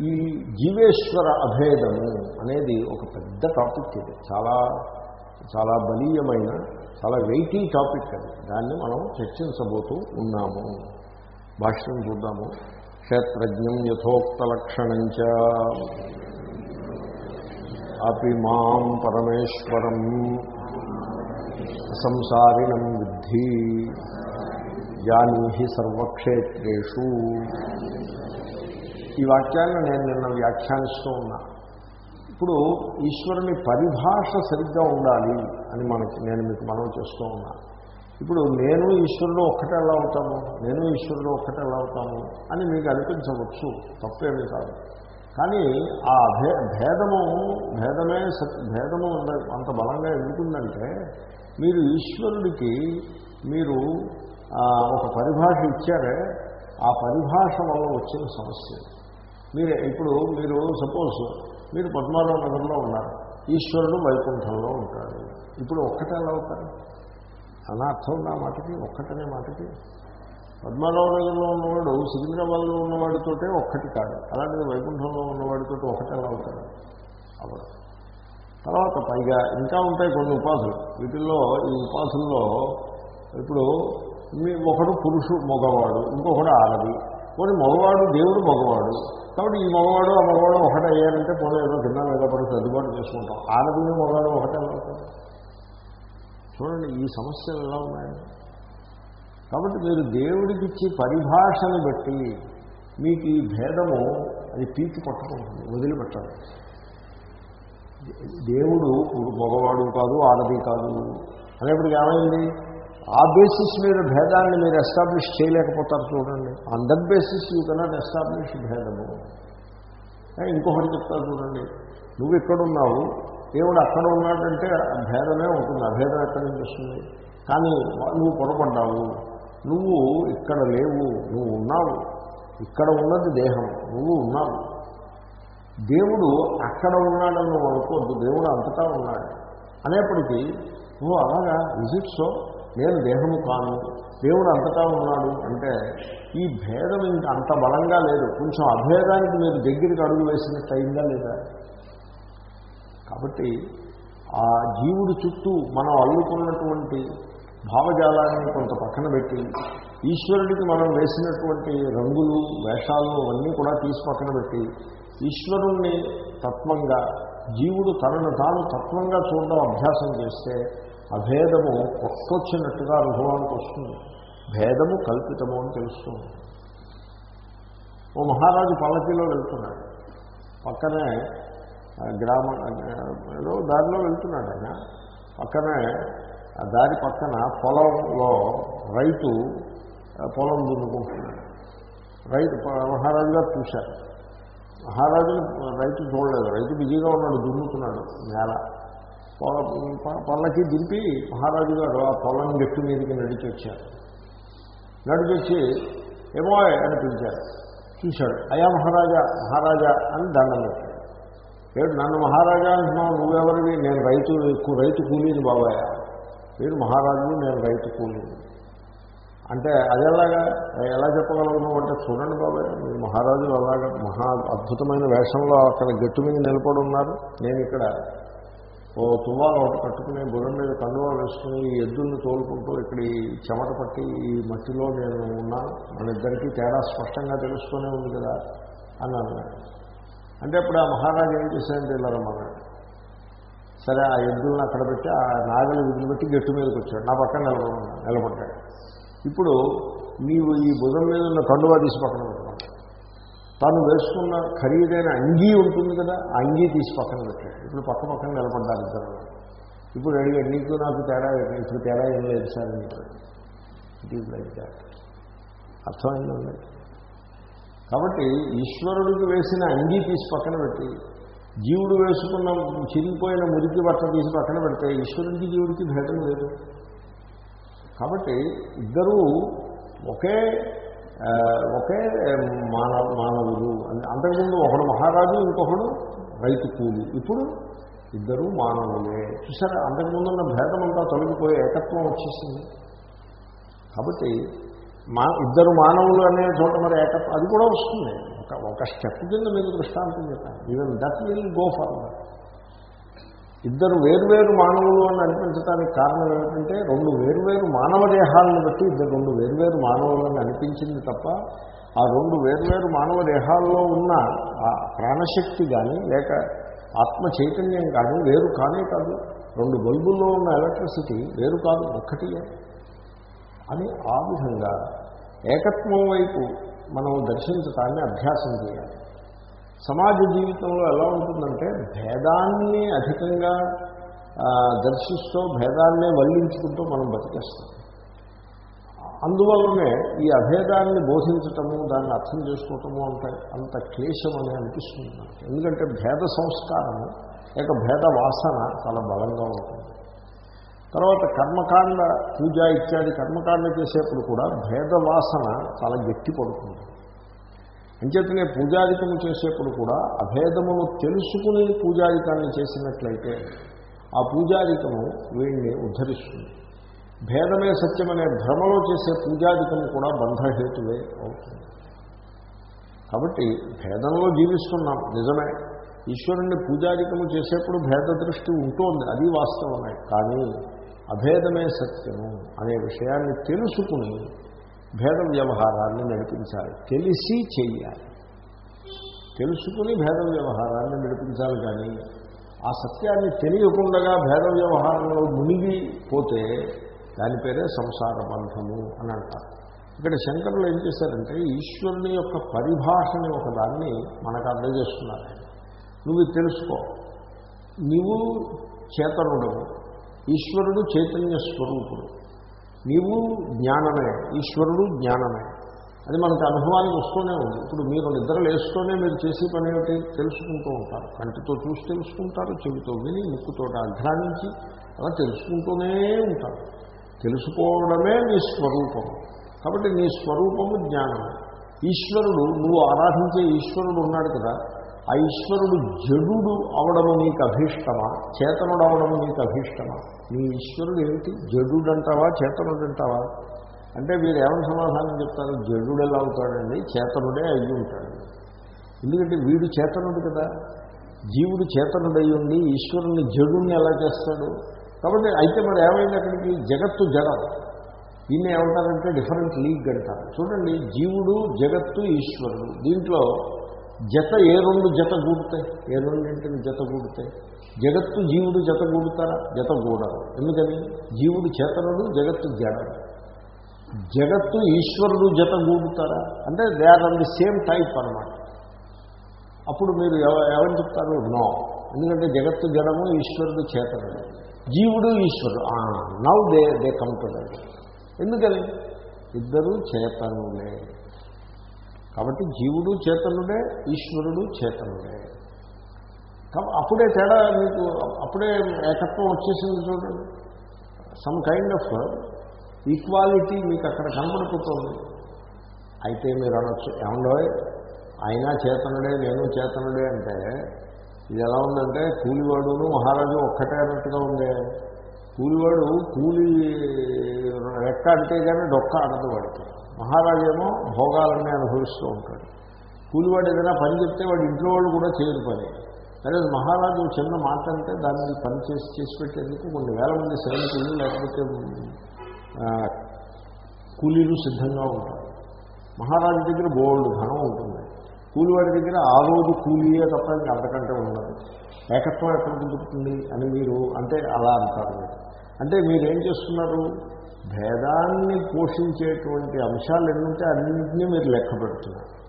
ఈ జీవేశ్వర అభేదము అనేది ఒక పెద్ద టాపిక్ ఇది. చాలా చాలా బలీయమైన చాలా వెయిటీ టాపిక్ అది. దాన్ని మనం చర్చించబోతూ ఉన్నాము. భాష్యం చూద్దాము. క్షేత్రజ్ఞం యథోక్త లక్షణంచ అపి మాం పరమేశ్వరం. సంసారిణం విద్ధి. జానీహి సర్వక్షేత్రేషు. ఈ వాక్యాన్ని నేను నిన్న వ్యాఖ్యానిస్తూ ఉన్నా. ఇప్పుడు ఈశ్వరుని పరిభాష సరిగ్గా ఉండాలి అని మనకి నేను మీకు మనం చేస్తూ ఉన్నా. ఇప్పుడు నేను ఈశ్వరుడు ఒక్కటే ఎలా అవుతాను? నేను ఈశ్వరుడు ఒక్కటే ఎలా అవుతాను? అని మీకు అనిపించవచ్చు. తప్పేమీ కాదు. కానీ ఆ భే భేదము భేదమే సత్ భేదము అంత బలంగా ఎందుకుందంటే మీరు ఈశ్వరుడికి మీరు ఒక పరిభాష ఇచ్చారే ఆ పరిభాష వల్ల వచ్చిన సమస్య. మీరు ఇప్పుడు మీరు సపోజ్ మీరు పద్మారావు నగరంలో ఉన్నారు ఈశ్వరుడు వైకుంఠంలో ఉంటాడు. ఇప్పుడు ఒక్కటే ఎలా అవుతారు? అలా అర్థం మాటకి ఒక్కటనే మాటకి? పద్మారావు నగర్లో ఉన్నవాడు సికింద్రాబాద్లో ఉన్నవాడితోటే ఒక్కటి కాదు. అలాంటిది వైకుంఠంలో ఉన్నవాడితో ఒకటి ఎలా అవుతాడు అవడం తర్వాత పైగా ఇంకా ఉంటాయి కొన్ని ఉపాధులు వీటిల్లో ఈ ఉపాధుల్లో ఇప్పుడు మీ ఒకడు పురుషు మగవాడు ఇంకొకడు ఆడది. కొన్ని మగవాడు దేవుడు మగవాడు. కాబట్టి ఈ మగవాడు ఆ మగవాడు ఒకటే అయ్యారంటే పోనీ ఏదో కింద మీద పడి సర్దుబాటు చేసుకుంటాం. ఆడది మగవాడు ఒకటే అవుతాడు చూడండి ఈ సమస్యలు ఎలా ఉన్నాయండి కాబట్టి మీరు దేవుడికి ఇచ్చి పరిభాషను బట్టి మీకు ఈ భేదము అది పీచి పట్టుకుంటుంది వదిలిపెట్టాలి దేవుడు మగవాడు కాదు ఆడది కాదు. అనేప్పటికీ ఏమైంది? ఆ బేసిస్ మీద భేదాన్ని మీరు ఎస్టాబ్లిష్ చేయలేకపోతారు చూడండి. On that basis you cannot establish భేదము. ఇంకొకటి చెప్తారు చూడండి. నువ్వు ఎక్కడున్నావు దేవుడు అక్కడ ఉన్నాడంటే భేదమే ఉంటుంది అభేదం ఎక్కడి నుంచి వస్తుంది? కానీ నువ్వు పొరపడ్డావు. నువ్వు ఇక్కడ లేవు నువ్వు ఉన్నావు. ఇక్కడ ఉన్నది దేహం నువ్వు ఉన్నావు. దేవుడు అక్కడ ఉన్నాడని నువ్వు అనుకోద్దు దేవుడు అంతటా ఉన్నాడు. అనేప్పటికీ నువ్వు అలాగా విజిట్ సో నేను దేహము కాను. దేవుడు అంతటా ఉన్నాడు. అంటే ఈ భేదం ఇంకా అంత బలంగా లేదు. కొంచెం అభేదానికి మీరు దగ్గరికి అడుగు వేసినట్టు అయిందా లేదా? కాబట్టి ఆ జీవుడి చుట్టూ మనం అల్లుకున్నటువంటి భావజాలాన్ని కొంత పక్కన పెట్టి ఈశ్వరుడికి మనం వేసినటువంటి రంగులు వేషాలు అవన్నీ కూడా తీసి పక్కన పెట్టి ఈశ్వరుణ్ణి తత్వంగా జీవుడు తనను తాను తత్వంగా చూడడం అభ్యాసం చేస్తే అభేదము కొట్టొచ్చినట్టుగా అనుభవానికి వస్తుంది. భేదము కల్పితము అని తెలుస్తుంది. ఓ మహారాజు పల్లకీలో వెళ్తున్నాడు. పక్కనే గ్రామ ఏదో దారిలో వెళ్తున్నాడు ఆయన. పక్కనే దారి పక్కన పొలంలో రైతు పొలం దున్నుకుంటున్నాడు. రైతు మహారాజు గారు చూశారు. మహారాజు రైతు చూడలేదు. రైతు బిజీగా ఉన్నాడు దున్నుతున్నాడు నేల. పొల- పళ్ళకి దింపి మహారాజు గారు ఆ పొలం గట్టు మీదకి నడిచి వచ్చారు. ఏమో అని పిలిచారు. చూశాడు అయా మహారాజా మహారాజా అని దండం పెట్టాడు ఏడు నన్ను మహారాజా అంటున్నావు నువ్వెవరివి? నేను రైతు ఎక్కువ రైతు కూలీని బాబాయా. వీడు మహారాజు నేను రైతు కూలి. అంటే అదేలాగా ఎలా చెప్పగలవు అంటే చూడండి బాబాయ్ మీరు మహారాజు అలాగా మహా అద్భుతమైన వేషంలో అక్కడ గట్టు మీద నిలబడి ఉన్నారు. నేను ఇక్కడ ఓ తువ్వాలు ఒకటి కట్టుకుని బుర్రం మీద కండువా వేసుకుని ఈ ఎద్దుల్ని తోలుకుంటూ ఇక్కడ ఈ చెమట పట్టి ఈ మట్టిలో నేను ఉన్నాను మన ఇద్దరికీ తేడా స్పష్టంగా తెలుస్తూనే ఉంది కదా అని అన్నాడు. అంటే ఇప్పుడు ఆ మహారాజు ఏం చేశాడంటే ఇలా రమ్మన్నాడు. సరే ఆ ఎద్దులను అక్కడ పెట్టి ఆ నాగలి విధులు పెట్టి గట్టు మీదకి వచ్చాడు. నా పక్కన నిలబడి నిలబడ్డాడు. ఇప్పుడు నీవు ఈ భుజం మీద ఉన్న కండువా తీసి పక్కన పెట్టాడు తాను వేసుకున్న ఖరీదైన అంగీ ఉంటుంది కదా ఆ అంగీ తీసి పక్కన పెట్టాడు. ఇప్పుడు పక్క పక్కన నిలబడ్డారు ఇద్దరు. ఇప్పుడు అడిగాడు నీకు నాకు తేడా ఇప్పుడు తేడా ఏం లేదు సార్ అని ఇట్ ఈజ్ లైక్ దాట్ అర్థమైందండి కాబట్టి ఈశ్వరుడికి వేసిన అంగీ తీసి పక్కన పెట్టి జీవుడు వేసుకున్న చిరిగిపోయిన మురికి బట్ట తీసి పక్కన పెడితే ఈశ్వరుడికి జీవుడికి భేదం లేదు. కాబట్టి ఇద్దరూ ఒకే ఒకే మానవ మానవులు. అని- అంతకుముందు ఒకడు మహారాజు ఇంకొకడు రైతు కూలి ఇప్పుడు ఇద్దరు మానవులే. చూసారా? అంతకుముందు ఉన్న భేదం అంతా తొలగిపోయి ఏకత్వం వచ్చేసింది. కాబట్టి మా ఇద్దరు మానవులు అనే చోట మరి ఏకత్వం అది కూడా వస్తుంది. ఒక స్టెప్ కింద మీకు దృష్టాంతం చెప్పాను even that will go forward ఇద్దరు వేరువేరు మానవులు అని అనిపించడానికి కారణం ఏమిటంటే రెండు వేరువేరు మానవ దేహాలను బట్టి ఇద్దరు రెండు వేరువేరు మానవులు అని అనిపించింది తప్ప ఆ రెండు వేరువేరు మానవ దేహాల్లో ఉన్న ఆ ప్రాణశక్తి కానీ లేక ఆత్మ చైతన్యం కానీ వేరు కానే కాదు. రెండు బల్బుల్లో ఉన్న ఎలక్ట్రిసిటీ వేరు కాదు ఒక్కటియే. అని ఆ విధంగా ఏకత్వం వైపు మనం దర్శించటాన్ని అభ్యాసం చేయాలి. సమాజ జీవితంలో ఎలా ఉంటుందంటే భేదాన్ని అధికంగా దర్శిస్తూ భేదాన్నే వల్లించుకుంటూ మనం బతికేస్తాం. అందువల్లనే ఈ అభేదాన్ని బోధించటము దాన్ని అర్థం చేసుకోవటము అంత అంత క్లేశం అని అనిపిస్తుంది. ఎందుకంటే భేద సంస్కారము లేక భేద వాసన చాలా బలంగా ఉంటుంది. తర్వాత కర్మకాండ పూజ ఇత్యాది కర్మకాండ చేసేప్పుడు కూడా భేద వాసన చాలా గట్టి పడుతుంది. అంచేతనే పూజాధికము చేసేప్పుడు కూడా అభేదమును తెలుసుకుని పూజాదికాన్ని చేసినట్లయితే ఆ పూజాధికము వీడిని ఉద్ధరిస్తుంది. భేదమే సత్యమనే భ్రమలో చేసే పూజాధికము కూడా బంధహేతువే అవుతుంది. కాబట్టి భేదంలో జీవిస్తున్నాం నిజమే. ఈశ్వరుణ్ణి పూజాధికము చేసేప్పుడు భేద దృష్టి ఉంటుంది అది వాస్తవమే. కానీ అభేదమే సత్యము అనే విషయాన్ని తెలుసుకుని భేద వ్యవహారాన్ని నడిపించాలి. తెలిసి చెయ్యాలి. తెలుసుకుని భేద వ్యవహారాన్ని నడిపించాలి కానీ ఆ సత్యాన్ని తెలియకుండా భేద వ్యవహారంలో మునిగిపోతే దాని పేరే సంసార బంధము అని అంటారు. ఇక్కడ శంకరులు ఏం చేశారంటే ఈశ్వరుని యొక్క పరిభాషని ఒక దాన్ని మనకు అందజేస్తున్నారు నువ్వు తెలుసుకో. నువ్వు చేతనుడవు. ఈశ్వరుడు చైతన్య స్వరూపుడు. నీవు జ్ఞానమే ఈశ్వరుడు జ్ఞానమే. అది మనకు అనుభవానికి వస్తూనే ఉంది. ఇప్పుడు మీరు నిద్ర లేస్తూనే మీరు చేసే పని ఏమిటి? తెలుసుకుంటూ ఉంటారు. కంటితో చూసి తెలుసుకుంటారు చెవితో విని ముక్కుతో అధ్యానించి అలా తెలుసుకుంటూనే ఉంటారు. తెలుసుకోవడమే నీ స్వరూపం. కాబట్టి నీ స్వరూపము జ్ఞానము. ఈశ్వరుడు నువ్వు ఆరాధించే ఈశ్వరుడు ఉన్నాడు కదా ఆ ఈశ్వరుడు జడుడు అవడము నీకు అభీష్టమా? చేతనుడు అవడము నీకు అభీష్టమా? నీ ఈశ్వరుడు ఏమిటి? జడుడు అంటావా చేతనుడు అంటావా అంటే మీరు ఏమని సమాధానం చెప్తారు జడు ఎలా అవుతాడండి? చేతనుడే అయ్యి ఉంటాడు. ఎందుకంటే వీడు చేతనుడు కదా. జీవుడు చేతనుడై ఉండి ఈశ్వరుని జడుని ఎలా చేస్తాడు? కాబట్టి అయితే మరి ఏమైంది అక్కడికి? జగత్తు జడం. దీన్ని ఏమంటారంటే డిఫరెంట్ లీగ్ అంటారు. చూడండి జీవుడు జగత్తు ఈశ్వరుడు. దీంట్లో జత ఏ రెండు జత గూడుతాయి? ఏ రెండింటిని జత గూడుతాయి? జగత్తు జీవుడు జత గూడుతారా జత గూడరు ఎందుకని? జీవుడు చేతనుడు జగత్తు జడం జగత్తు ఈశ్వరుడు జత గూడుతారా అంటే they are on the same type అనమాట అప్పుడు మీరు ఎవరు చెప్తారు? నో. ఎందుకంటే జగత్తు జడము ఈశ్వరుడు చేతనుడు. జీవుడు ఈశ్వరుడు. Now they they come to ఎందుకని? ఇద్దరు చేతనులే. కాబట్టి జీవుడు చేతనుడే ఈశ్వరుడు చేతనుడే. అప్పుడే తేడా మీకు అప్పుడే ఏకత్వం వచ్చేసింది చూడండి. సమ్ కైండ్ ఆఫ్ ఈక్వాలిటీ మీకు అక్కడ కనబడిపోతుంది అయితే మీరు అనొచ్చు ఏమండో అయినా చేతనుడే నేను చేతనుడే అంటే ఇది ఎలా ఉందంటే కూలివాడును మహారాజు ఒక్కటే అన్నట్టుగా ఉండే. కూలివాడు కూలి రెక్క అంటే కానీ డొక్క ఆడదు వాడికి. మహారాజు ఏమో భోగాలన్నీ అనుభవిస్తూ ఉంటాడు. కూలివాడు ఏదైనా పని చెప్తే వాడు ఇంట్లో వాళ్ళు కూడా చేయరు పని. అదే మహారాజు చిన్న మాట అంటే దాన్ని పని చేసి చేసి పెట్టేందుకు కొన్ని వేల మంది సైనికులు లేకపోతే కూలీలు సిద్ధంగా ఉంటారు. మహారాజు దగ్గర బోల్డ్ ధనం ఉంటుంది. కూలివాడి దగ్గర ఆ రోజు కూలీయే తప్ప ఇంకా అంతకంటే ఉండదు. ఏకత్వం ఎక్కడ కుదురుతుంది అని మీరు అంటే అలా అంటారు. అంటే మీరేం చేస్తున్నారు? భేదాన్ని పోషించేటువంటి అంశాలు ఎన్నుంటే అన్నింటినీ మీరు లెక్క పెడుతున్నారు.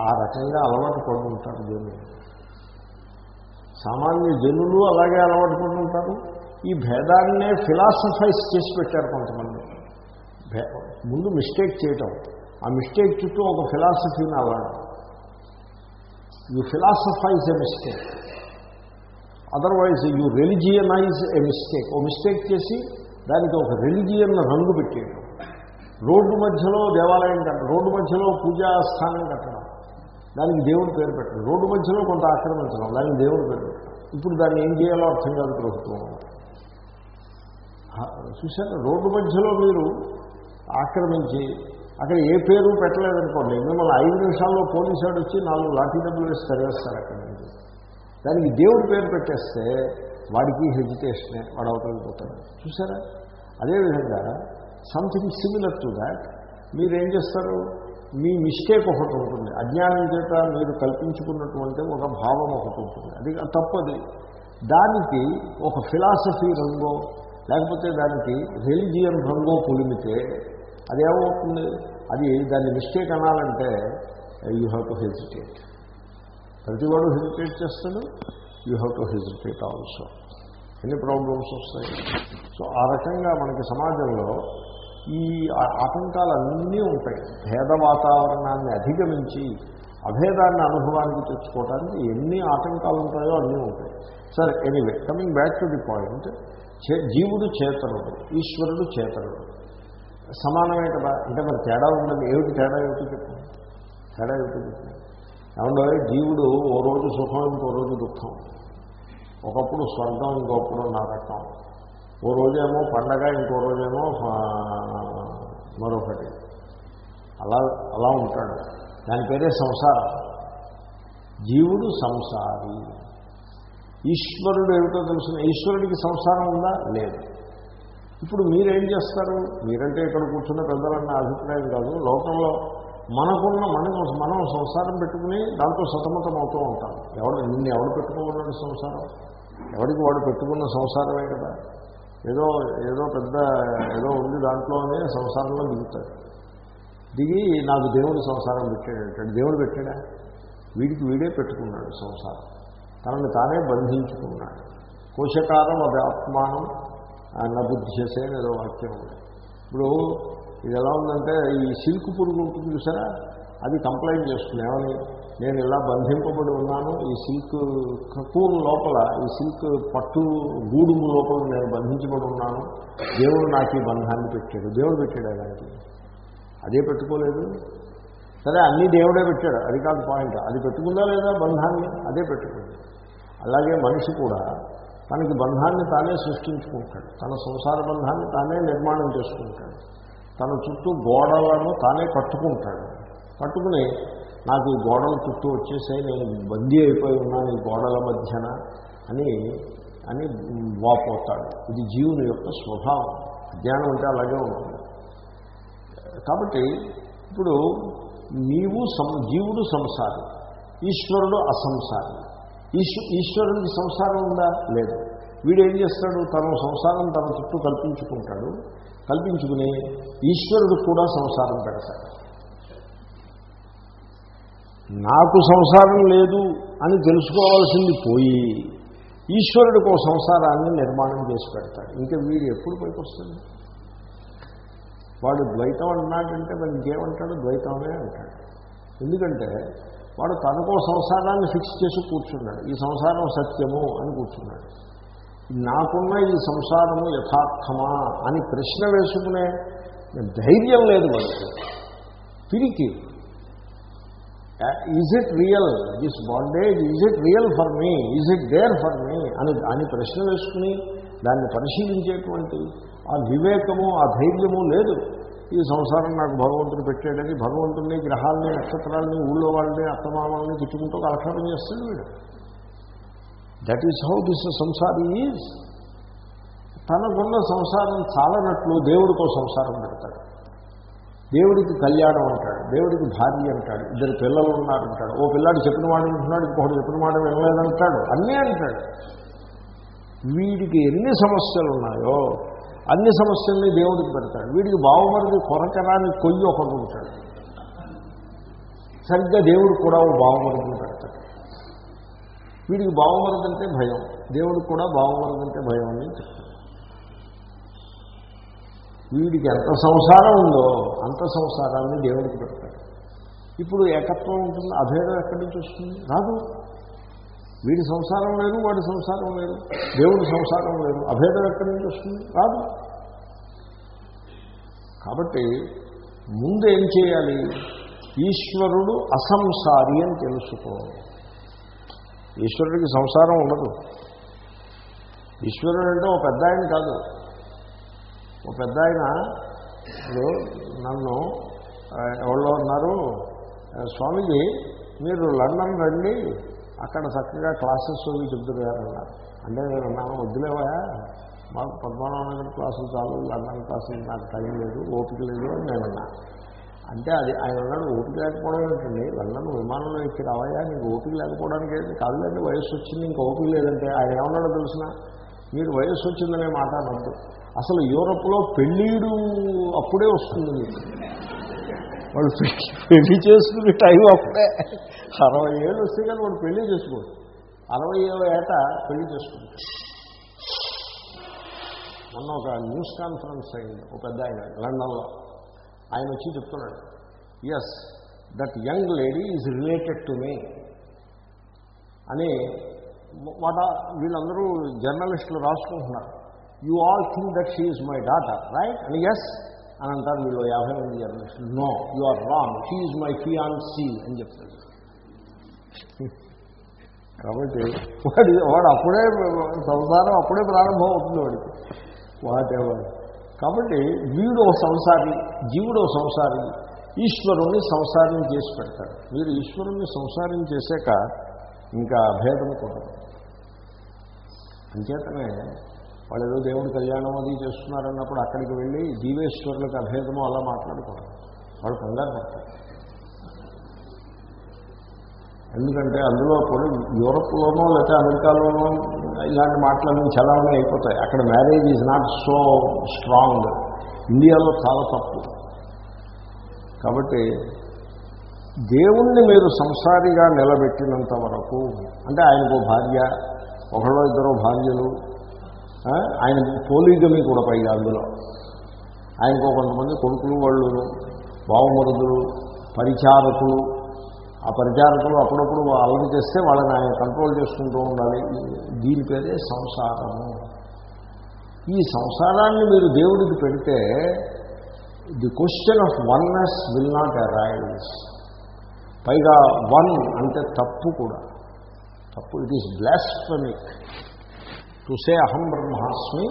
ఆ రకంగా అలవాటు పడుతుంటారు ఉంటారు జనులు. సామాన్య జనులు అలాగే అలవాటు పడుతుంటారు ఈ భేదాన్నే ఫిలాసఫైజ్ చేసి పెట్టారు కొంతమంది. భే- ముందు మిస్టేక్ చేయటం. ఆ మిస్టేక్ చుట్టూ ఒక ఫిలాసఫీని అవ్వడం you philosophise a mistake otherwise you religionise a mistake oh mistake చేసి దానికి ఒక రెలిజియన్ రంగు పెట్టేయడం రోడ్డు మధ్యలో దేవాలయం కట్టడం రోడ్డు మధ్యలో పూజా స్థానం కట్టడం. దానికి దేవుడు పేరు పెట్టడం. రోడ్డు మధ్యలో కొంత ఆక్రమించడం. దానికి దేవుడు పేరు పెట్టడం. ఇప్పుడు దాన్ని ఏం చేయాలో అర్థం కాదు ప్రభుత్వం. చూశాను చూశారు? రోడ్డు మధ్యలో మీరు ఆక్రమించి అక్కడ ఏ పేరు పెట్టలేదనుకోండి మిమ్మల్ని ఐదు నిమిషాల్లో పోలీసు వాడు వచ్చి నాలుగు లాఠీ డబ్బులు వేసి సరివేస్తారు అక్కడ నుంచి. దానికి దేవుడి పేరు పెట్టేస్తే వాడికి హెజిటేషనే వాడు అవతలకి పోతాడు. చూసారా? అదేవిధంగా సంథింగ్ సిమిలర్ టు దాట్ మీరేం చేస్తారు? మీ మిస్టేక్ ఒకటి ఉంటుంది. అజ్ఞానం చేత మీరు కల్పించుకున్నటువంటి ఒక భావం ఒకటి ఉంటుంది. అది తప్పది. దానికి ఒక ఫిలాసఫీ రంగో లేకపోతే దానికి రిలీజియన్ రంగో పులిమితే అదేమవుతుంది? అది దాన్ని మిస్టేక్ అనాలంటే యూ హ్యావ్ టు హెజిటేట్ ప్రతివాడు హెజిటేట్ చేస్తాడు you have to hesitate also ఎన్ని ప్రాబ్లమ్స్ వస్తాయి? సో ఆ రకంగా మనకి సమాజంలో ఈ ఆటంకాలన్నీ ఉంటాయి. భేద వాతావరణాన్ని అధిగమించి అభేదాన్ని అనుభవానికి తెచ్చుకోవడానికి ఎన్ని ఆటంకాలు ఉంటాయో అన్నీ ఉంటాయి. సరే anyway coming back to the point జీవుడు చేతనుడు ఈశ్వరుడు చేతనుడు. సమానమే కదా? అంటే మరి తేడా ఉండదు. ఏమిటి తేడా ఏమిటి చెప్పండి? తేడా ఏమిటి చెప్పండి? ఏమంటే జీవుడు ఓ రోజు సుఖం ఇంకో రోజు దుఃఖం. ఒకప్పుడు స్వర్గం ఇంకొకప్పుడు నరకం. ఓ రోజేమో పండగ ఇంకో రోజేమో మరొకటి. అలా అలా ఉంటాడు. దాని పేరే సంసారం. జీవుడు సంసారి. ఈశ్వరుడు ఏమిటో తెలుసిన ఈశ్వరుడికి సంసారం ఉందా? లేదు. ఇప్పుడు మీరేం చేస్తారు? మీరంటే ఇక్కడ కూర్చున్న పెద్దలన్న అభిప్రాయం కాదు. లోకంలో మనకున్న మనం మనం సంసారం పెట్టుకుని దాంతో సతమతం అవుతూ ఉంటాం. ఎవడు నిన్ను ఎవడు పెట్టుకోమన్నాడు సంసారం? ఎవడికి వాడు పెట్టుకున్న సంసారమే కదా. ఏదో ఏదో పెద్ద ఏదో ఉంది దాంట్లోనే సంసారంలో దిగుతాడు. దిగి నాకు దేవుడు సంసారం పెట్టాడు. అంటాడు దేవుడు పెట్టాడా? వీడికి వీడే పెట్టుకున్నాడు సంసారం. తనని తానే బంధించుకున్నాడు. కోశకారం అది ఆత్మానం నబుద్ధ్యసే చేసేది ఏదో వాక్యం ఉంది. ఇప్పుడు ఇది ఎలా ఉందంటే ఈ సిల్క్ పురుగు ఉంటుంది చూసారా? అది కంప్లైంట్ చేస్తుంది. ఏమని? నేను ఇలా బంధింపబడి ఉన్నాను ఈ సిల్క్ కపూర్ లోపల ఈ సిల్క్ పట్టు గూడు లోపల నేను బంధించబడి ఉన్నాను. దేవుడు నాకు ఈ బంధాన్ని పెట్టాడు. దేవుడు పెట్టాడు దానికి అదే పెట్టుకోలేదు. సరే అన్నీ దేవుడే పెట్టాడు. అది కాదు పాయింట్. అది పెట్టుకుందా లేదా బంధాన్ని? అదే పెట్టుకుంది. అలాగే మనిషి కూడా తనకి బంధాన్ని తానే సృష్టించుకుంటాడు. తన సంసార బంధాన్ని తానే నిర్మాణం చేసుకుంటాడు. తన చుట్టూ గోడలను తానే కట్టుకుంటాడు. కట్టుకుని నాకు ఈ గోడల చుట్టూ వచ్చేసాయి నేను బందీ అయిపోయి ఉన్నాను ఈ గోడల మధ్యన అని అని వాపోతాడు. ఇది జీవుని యొక్క స్వభావం. జ్ఞానం అంటే అలాగే ఉంటుంది. కాబట్టి ఇప్పుడు నీవు సం జీవుడు సంసారి ఈశ్వరుడు అసంసారి. ఈశ్వ ఈశ్వరుడికి సంసారం ఉందా? లేదు. వీడు ఏం చేస్తాడు? తన సంసారం తన చుట్టూ కల్పించుకుంటాడు. కల్పించుకుని ఈశ్వరుడు కూడా సంసారం పెడతాడు. నాకు సంసారం లేదు అని తెలుసుకోవాల్సింది పోయి ఈశ్వరుడికి ఒక సంసారాన్ని నిర్మాణం చేసి పెడతాడు. ఇంకా వీడు ఎప్పుడు పైకి వస్తుంది వాడు ద్వైతం అన్నాడంటే మరి ఇంకేమంటాడు? ద్వైతమే అంటాడు. ఎందుకంటే వాడు తనకో సంసారాన్ని ఫిక్స్ చేసి కూర్చున్నాడు. ఈ సంసారం సత్యము అని కూర్చున్నాడు. నాకున్న ఈ సంసారము యథార్థమా అని ప్రశ్న వేసుకునే ధైర్యం లేదు మనకి పిరికి is it real this bondage is it real for me is it there for me అని అని ప్రశ్న వేసుకుని దాన్ని పరిశీలించేటువంటి ఆ వివేకము ఆ ధైర్యము లేదు. ఈ సంసారం నాకు భగవంతుడు పెట్టాడని భగవంతుడిని గ్రహాలని నక్షత్రాలని ఊళ్ళో వాళ్ళని అత్తమామల్ని తిట్టుకుంటూ కలక్షణం చేస్తాడు వీడు. దట్ ఈస్ హౌ దిస్ సంసారి ఈజ్ తనకున్న సంసారం చాలనట్లు దేవుడికో సంసారం పెడతాడు. దేవుడికి కళ్యాణం అంటాడు దేవుడికి భార్య అంటాడు ఇద్దరు పిల్లలు ఉన్నారంటాడు. ఓ పిల్లాడు చెప్పిన వాడు వింటున్నాడు ఇంకొకటి చెప్పిన వాడు వినలేదంటాడు. అన్నీ అంటాడు. వీడికి ఎన్ని సమస్యలు ఉన్నాయో అన్ని సమస్యల్ని దేవుడికి పెడతాడు. వీడికి బావమరిది కొరకరాని కొయ్యి ఒకటి ఉంటాడు. సరిగ్గా దేవుడు కూడా ఓ బావమరిది ఉంటాడు. వీడికి బావమరిది భయం. దేవుడికి కూడా బావమరిది భయం అని చెప్తాడు వీడికి ఎంత సంసారం ఉందో అంత సంసారాన్ని దేవుడికి పెడతాడు. ఇప్పుడు ఏకత్వం ఉంటుంది? అభేదం ఎక్కడి నుంచి వస్తుంది? రాదు. వీడి సంసారం లేదు వాడి సంసారం లేదు దేవుడి సంసారం లేదు అభేదం ఎక్కడి నుంచి వస్తుంది? రాదు. కాబట్టి ముందు ఏం చేయాలి? ఈశ్వరుడు అసంసారి అని తెలుసుకోవాలి. ఈశ్వరుడికి సంసారం ఉండదు. ఈశ్వరుడు అంటే ఒక పెద్ద ఆయన కాదు. ఒక పెద్ద ఆయన ఇప్పుడు నన్ను ఎవరో ఉన్నారు స్వామిజీ మీరు లండన్ రండి అక్కడ చక్కగా క్లాసెస్ అవి చెప్తున్నారు. అంటే నేను అన్నాను వద్దులేవా? మాకు పద్మనాభనగర్ క్లాసులు చాలు లండన్ క్లాసులు నాకు టైం లేదు ఓపిక లేదు అని నేను అన్నా. అంటే అది ఆయన అన్నాడు ఓపిక లేకపోవడం ఏంటండి? వెళ్ళను విమానంలో ఎక్కి రావయా నీకు ఓపిక లేకపోవడానికి ఏంటి? కాదులేండి వయస్సు వచ్చింది ఇంకా ఓపిక లేదంటే ఆయన ఏమన్నాడో తెలిసిన మీరు వయస్సు వచ్చిందనే మాట అనద్దు. అసలు యూరప్లో పెళ్ళీడు అప్పుడే వస్తుంది మీకు. వాళ్ళు పెళ్ళి చేసుకునే టైం అప్పుడే. అరవై ఏళ్ళు వస్తే కానీ వాడు పెళ్ళి చేసుకోడు. అరవై ఏళ్ళ ఏట పెళ్ళి చేసుకుంటాడు. మొన్న ఒక న్యూస్ కాన్ఫరెన్స్ అయింది ఒక పెద్ద ఆయన లండన్లో. ఆయన వచ్చి చెప్తున్నాడు yes that young lady is related to me అని మాట వీళ్ళందరూ జర్నలిస్టులు రాసుకుంటున్నారు you all think that she is my daughter right అని ఎస్ అని అంటారు వీళ్ళు యాభై మంది జర్నలిస్టులు no you are wrong she is my fiancee అని చెప్తాడు కాబట్టి వాడి వాడు అప్పుడే సంసారం అప్పుడే ప్రారంభం అవుతుంది వాడికి. వాటెవర్ కాబట్టి వీడు ఒక సంసారి జీవుడు ఒక సంసారి ఈశ్వరుణ్ణి సంసారం చేసి పెడతాడు. మీరు ఈశ్వరుణ్ణి సంసారం చేశాక ఇంకా భేదం కూడా అంచేతనే వాళ్ళు ఏదో దేవుడి కళ్యాణం అది చేస్తున్నారన్నప్పుడు అక్కడికి వెళ్ళి జీవేశ్వరులకు అభేదము అలా మాట్లాడకూడదు. వాళ్ళు కంగారు పడతారు. ఎందుకంటే అందులో కూడా యూరప్లోనో లేకపోతే అమెరికాలోనో ఇలాంటి మాటలన్నీ చలామణి అయిపోతాయి. అక్కడ marriage is not so strong ఇండియాలో చాలా తప్పు. కాబట్టి దేవుణ్ణి మీరు సంసారిగా నిలబెట్టినంత వరకు అంటే ఆయనకు భార్య ఒకళ్ళో ఇద్దరు భార్యలు ఆయన పోలీగమి కూడా పైగా అందులో. ఆయనకు కొంతమంది కొడుకులు వాళ్ళు బావమరుదులు పరిచారకులు ఆ పరిచారకులు అప్పుడప్పుడు అల్లరి చేస్తే వాళ్ళని ఆయన కంట్రోల్ చేసుకుంటూ ఉండాలి. దీని పేరే సంసారము ఈ సంసారాన్ని మీరు దేవుడికి పెడితే the question of oneness will not arise. పైగా వన్ అంటే తప్పు కూడా. తప్పు it is blasphemic. To say అహం బ్రహ్మాస్మి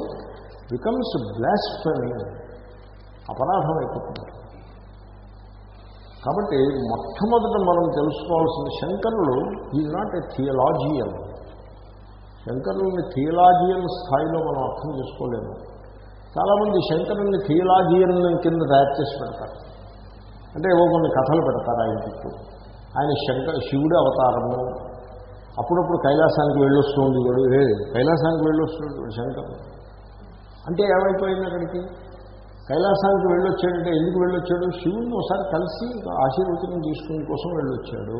బికమ్స్ బ్లాస్ఫమి. అపరాధం అయిపోతుంది. కాబట్టి మొట్టమొదట మనం తెలుసుకోవాల్సిన శంకరులు ఈజ్ నాట్ ఏ థియలాజియన్ శంకరుల్ని థియలాజియన్ స్థాయిలో మనం అర్థం చేసుకోలేము. చాలామంది శంకరుల్ని థియలాజియన్ కింద తయారు చేసి పెడతారు. అంటే ఏవో కొన్ని కథలు పెడతారు ఆయన చుట్టూ. ఆయన శంకర శివుడి అవతారము. అప్పుడప్పుడు కైలాసానికి వెళ్ళొస్తుంది వాడు ఏ కైలాసానికి వెళ్ళొస్తుంది శంకరుడు. అంటే ఏమైపోయింది అక్కడికి? కైలాసానికి వెళ్ళొచ్చాడంటే ఎందుకు వెళ్ళొచ్చాడు? శివుణ్ణి ఒకసారి కలిసి ఆశీర్వచనం తీసుకునే కోసం వెళ్ళొచ్చాడు.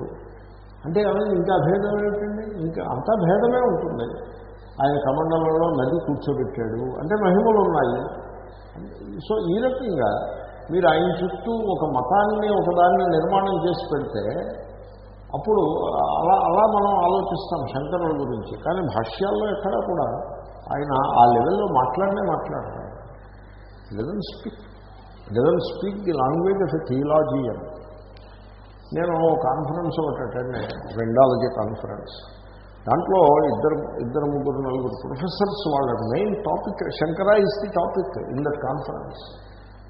అంటే ఏమైంది ఇంకా భేదం ఏమిటండి ఇంకా అంతా భేదమే ఉంటుంది. ఆయన కమండలంలో నది కూర్చోబెట్టాడు. అంటే మహిమలు ఉన్నాయి. సో ఈ రకంగా మీరు ఆయన చుట్టూ ఒక మతాన్ని ఒకదాన్ని నిర్మాణం చేసి పెడితే అప్పుడు అలా అలా మనం ఆలోచిస్తాం శంకరుల గురించి. కానీ భాష్యాల్లో ఎక్కడా కూడా ఆయన ఆ లెవెల్లో మాట్లాడనే మాట్లాడారు. Doesn't speak doesn't speak the language of a theologian నేను కాన్ఫరెన్స్ ఒకటి అటెండ్ అయ్యాను. రెండాలజీ కాన్ఫరెన్స్ దాంట్లో ఇద్దరు ఇద్దరు ముగ్గురు నలుగురు ప్రొఫెసర్స్ వాళ్ళ main topic Shankara is the topic in that conference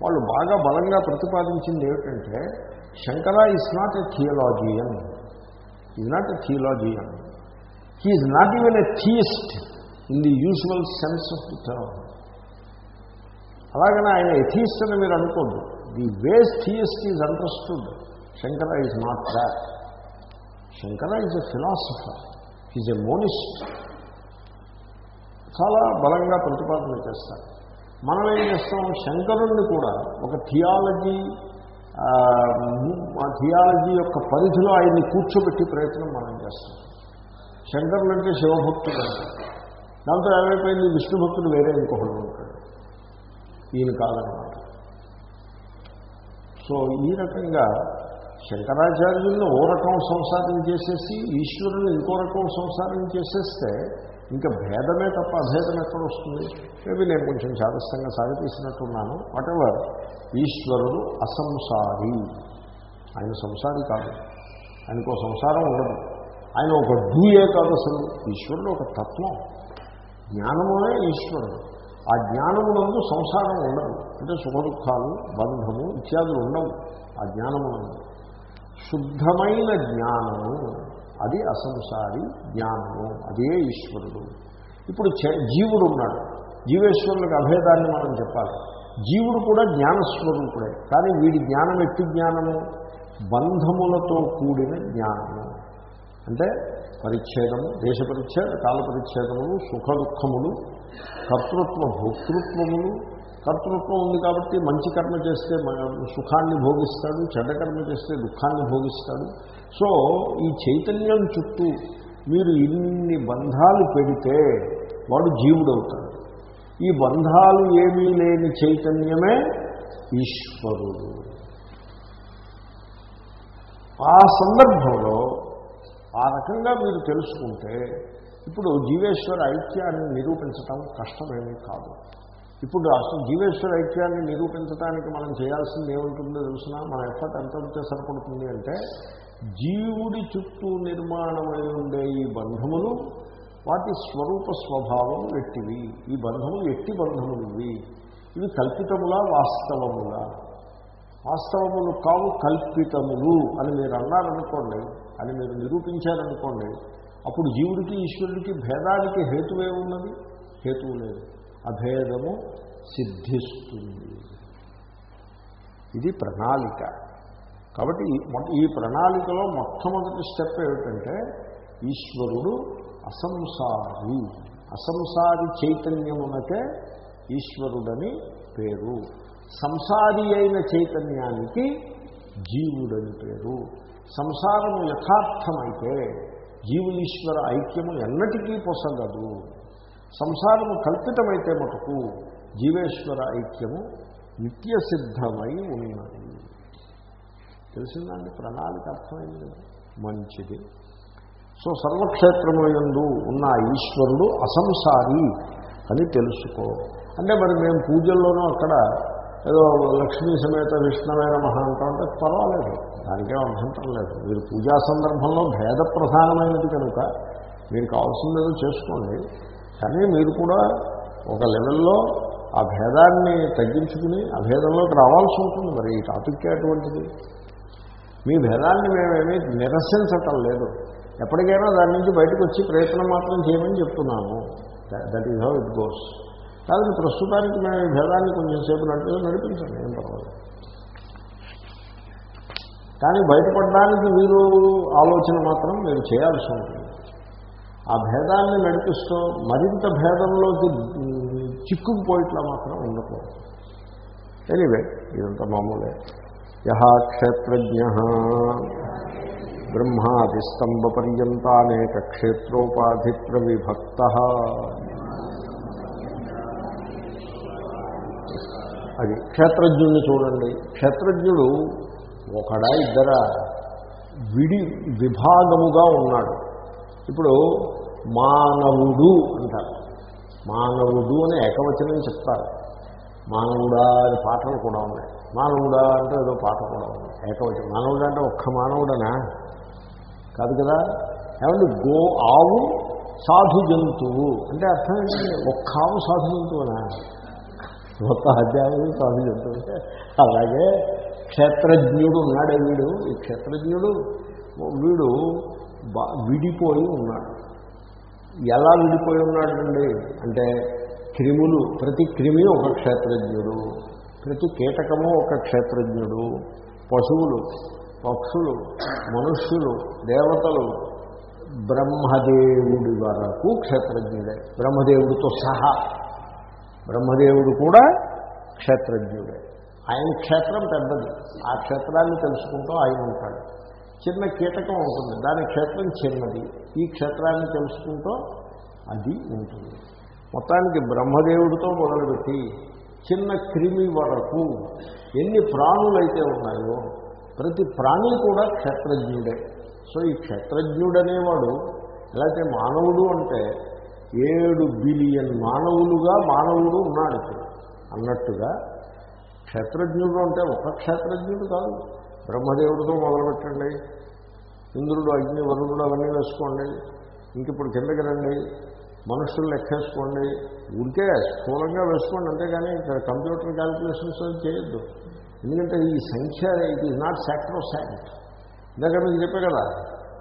వాళ్ళు బాగా బలంగా ప్రతిపాదించింది ఏమిటంటే Shankara is not a theologian is not a theologian he's not even a theist in the usual sense of the term అలాగనే ఆయన ఎథీస్ట్ అని మీరు అనుకోద్దు the ways theist is understood. Shankara is not that Shankara is a philosopher. Is a monist. చాలా బలంగా ప్రతిపాదన చేస్తారు. మనం ఏం చేస్తాం? శంకరుణ్ణి కూడా ఒక థియాలజీ థియాలజీ యొక్క పరిధిలో ఆయన్ని కూర్చోబెట్టి ప్రయత్నం మనం చేస్తాం. శంకరులు అంటే శివభక్తుడు అంటారు. దాంతో ఏమైపోయింది? విష్ణుభక్తుడు వేరే ఇంకొకడు ఉంటాడు ఈయన కాదనమాట సో ఈ రకంగా శంకరాచార్యుల్ని ఓ రకం సంసారం చేసేసి ఈశ్వరుని ఇంకో రకం సంసారం చేసేస్తే ఇంకా భేదమే తప్ప అభేదం ఎక్కడ వస్తుంది? మేబీ నేను కొంచెం చాదస్తంగా సాగతీసినట్టున్నాను వాటెవర్ ఈశ్వరుడు అసంసారి. ఆయన సంసారి కాదు. ఆయనకు సంసారం ఉండదు. ఆయన ఒక డూయే కాదు అసలు. ఈశ్వరుడు ఒక తత్వం. జ్ఞానమునే ఈశ్వరుడు. ఆ జ్ఞానమునందు సంసారం ఉండదు. అంటే సుఖ దుఃఖాలు బంధము ఇత్యాదులు ఉండవు. ఆ జ్ఞానమునందు శుద్ధమైన జ్ఞానము అది అసంసారి జ్ఞానము అదే ఈశ్వరుడు. ఇప్పుడు జీవుడు ఉన్నాడు. జీవేశ్వరులకు అభేదాన్ని మనం చెప్పాలి. జీవుడు కూడా జ్ఞానస్వరూపుడే. కానీ వీడి జ్ఞానం ఎట్టి జ్ఞానము? బంధములతో కూడిన జ్ఞానము. అంటే పరిచ్ఛేదము దేశ పరిచ్ఛేద కాల పరిచ్ఛేదములు సుఖ దుఃఖములు కర్తృత్వ భోక్తృత్వములు. కర్తృత్వం ఉంది కాబట్టి మంచి కర్మ చేస్తే సుఖాన్ని భోగిస్తాడు చెడ్డ కర్మ చేస్తే దుఃఖాన్ని భోగిస్తాడు. సో ఈ చైతన్యం చుట్టూ మీరు ఇన్ని బంధాలు పెడితే వాడు జీవుడవుతాడు. ఈ బంధాలు ఏమీ లేని చైతన్యమే ఈశ్వరుడు. ఆ సందర్భంలో ఆ రకంగా మీరు తెలుసుకుంటే ఇప్పుడు జీవేశ్వర ఐక్యాన్ని నిరూపించటం కష్టమేమీ కాదు. ఇప్పుడు అసలు జీవేశ్వర ఐక్యాన్ని నిరూపించడానికి మనం చేయాల్సింది ఏముంటుందో తెలిసిన? మన ఎఫర్ట్ ఎంత ఉంటే సరిపడుతుంది అంటే జీవుడి చుట్టూ నిర్మాణమై ఉండే ఈ బంధములు వాటి స్వరూప స్వభావం ఎట్టివి? ఈ బంధములు ఎట్టి బంధములు ఇవి ఇవి కల్పితములా వాస్తవములా? వాస్తవములు కావు కల్పితములు అని మీరు అన్నారనుకోండి అని మీరు నిరూపించారనుకోండి అప్పుడు జీవుడికి ఈశ్వరుడికి భేదానికి హేతువే ఉన్నది? హేతువు లేదు. అభేదము సిద్ధిస్తుంది. ఇది ప్రణాళిక. కాబట్టి ఈ ఈ ప్రణాళికలో మొట్టమొదటి స్టెప్ ఏమిటంటే ఈశ్వరుడు అసంసారి. అసంసారి చైతన్యమునకే ఈశ్వరుడని పేరు. సంసారి అయిన చైతన్యానికి జీవుడని పేరు. సంసారము యథార్థమైతే జీవులీశ్వర ఐక్యము ఎన్నటికీ పొసగదు. సంసారము కల్పితమైతే మటుకు జీవేశ్వర ఐక్యము నిత్య సిద్ధమై ఉన్నది తెలిసిందండి ప్రణాళిక అర్థమైంది. మంచిది. సో సర్వక్షేత్రములందు ఉన్న ఈశ్వరుడు అసంసారి అని తెలుసుకో. అంటే మరి మేము పూజల్లోనూ అక్కడ ఏదో లక్ష్మీ సమేత విష్ణువైన మహా అంటామంటే పర్వాలేదు. దానికేం అభ్యంతరం లేదు. మీరు పూజా సందర్భంలో భేద ప్రధానమైనది కనుక మీరు కావాల్సిందేదో చేసుకోండి. కానీ మీరు కూడా ఒక లెవెల్లో ఆ భేదాన్ని తగ్గించుకుని ఆ భేదంలోకి రావాల్సి ఉంటుంది మరి ఈ టాపిక్ అటువంటిది. మీ భేదాన్ని మేమేమీ నిరసించటం లేదు. ఎప్పటికైనా దాని నుంచి బయటకు వచ్చి ప్రయత్నం మాత్రం చేయమని చెప్తున్నాము. That is how it goes కాదు ప్రస్తుతానికి మేము ఈ భేదాన్ని కొంచెం సేపు నడిపి నడిపించండి ఏం పర్వాలేదు. కానీ బయటపడడానికి మీరు ఆలోచన మాత్రం మీరు చేయాల్సి ఉంటుంది. ఆ భేదాన్ని నడిపిస్తూ మరింత భేదంలోకి చిక్కుకుపోయిట్లా మాత్రం ఉండకూడదు. ఎనీవే ఇదంతా మామూలే. యహ క్షేత్రజ్ఞ. బ్రహ్మాదిస్తంభపర్యంతానేక క్షేత్రోపాధి ప్రవిభక్త అది క్షేత్రజ్ఞుడిని చూడండి. క్షేత్రజ్ఞుడు ఒకడా ఇద్దరా? విడి విభాగముగా ఉన్నాడు. ఇప్పుడు మానవుడు అంటారు. మానవుడు అని ఏకవచనం చెప్తారు. మానవుడా అని పాటలు కూడా ఉన్నాయి. మానవుడా అంటే ఏదో పాట కూడా ఉంది. ఏకవచనం. మానవుడు అంటే ఒక్క మానవుడనా? కాదు కదా? ఏమంటే గో ఆవు సాధు జంతువు. అంటే అర్థం ఏంటంటే ఒక్క ఆవు సాధు జంతువునా? ఒక్క అధ్యాయుడు సాధు జంతువు. అలాగే క్షేత్రజ్ఞుడు ఉన్నాడే వీడు. ఈ క్షేత్రజ్ఞుడు వీడు బా- విడిపోయి ఉన్నాడు. ఎలా విడిపోయి ఉన్నాడండి? అంటే క్రిములు ప్రతి క్రిమి ఒక క్షేత్రజ్ఞుడు ప్రతి కీటకము ఒక క్షేత్రజ్ఞుడు. పశువులు పక్షులు మనుష్యులు దేవతలు బ్రహ్మదేవుడి వరకు క్షేత్రజ్ఞుడే. బ్రహ్మదేవుడితో సహా. బ్రహ్మదేవుడు కూడా క్షేత్రజ్ఞుడే. ఆయన క్షేత్రం పెద్దది. ఆ క్షేత్రాన్ని తెలుసుకుంటూ ఆయన ఉంటాడు. చిన్న కీటకం ఉంటుంది దాని క్షేత్రం చిన్నది. ఈ క్షేత్రాన్ని తెలుసుకుంటూ అది ఉంటుంది. మొత్తానికి బ్రహ్మదేవుడితో మొదలుపెట్టి చిన్న క్రిమి వరకు ఎన్ని ప్రాణులైతే ఉన్నాయో ప్రతి ప్రాణి కూడా క్షేత్రజ్ఞుడే. సో ఈ క్షేత్రజ్ఞుడనేవాడు ఎలా అయితే మానవుడు అంటే ఏడు బిలియన్ మానవులుగా మానవుడు ఉన్నాడు అన్నట్టుగా క్షేత్రజ్ఞుడు అంటే ఒక క్షేత్రజ్ఞుడు కాదు. బ్రహ్మదేవుడితో మొదలుపెట్టండి. ఇంద్రుడు అగ్ని వరుణుడు అవన్నీ వేసుకోండి. ఇంక ఇప్పుడు కిందకి రండి. మనుషులు లెక్కేసుకోండి. ఉంటే స్థూలంగా వేసుకోండి అంతేగాని ఇక్కడ కంప్యూటర్ క్యాల్కులేషన్స్ అవి చేయొద్దు. ఎందుకంటే ఈ సంఖ్య ఇట్ ఈజ్ నాట్ సాక్రోసాంట్ ఇందాక మీకు చెప్పే కదా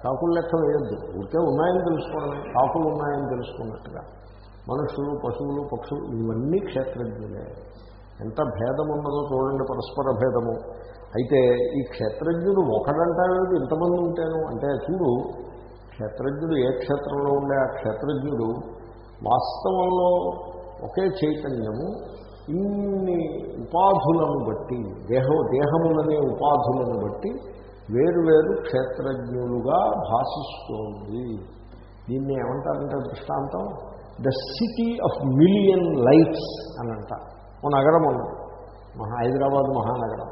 కాకులు లెక్క వేయొద్దు. ఉంటే ఉన్నాయని తెలుసుకోండి. కాకులు ఉన్నాయని తెలుసుకున్నట్టుగా. మనుషులు పశువులు పక్షులు ఇవన్నీ క్షేత్రజ్ఞులే. ఎంత భేదం ఉన్నదో చూడండి పరస్పర భేదము. అయితే ఈ క్షేత్రజ్ఞుడు ఒకడంటాడు ఇంతమంది ఉంటాను. అంటే చూడు క్షేత్రజ్ఞుడు ఏ క్షేత్రంలో ఉండే ఆ క్షేత్రజ్ఞుడు వాస్తవంలో ఒకే చైతన్యము ఇన్ని ఉపాధులను బట్టి దేహ దేహములనే ఉపాధులను బట్టి వేరువేరు క్షేత్రజ్ఞులుగా భాషిస్తోంది. దీన్ని ఏమంటారంటే దృష్టాంతం? The city of million lights అని అంటారు ఓ నగరం ఉన్నది మహా హైదరాబాద్ మహానగరం.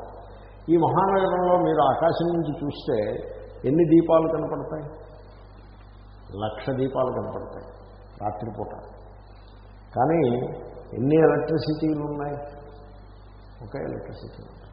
ఈ మహానగరంలో మీరు ఆకాశం నుంచి చూస్తే ఎన్ని దీపాలు కనపడతాయి? లక్ష దీపాలు కనపడతాయి రాత్రిపూట. కానీ ఎన్ని ఎలక్ట్రిసిటీలు ఉన్నాయి? ఒకే ఎలక్ట్రిసిటీ ఉంది.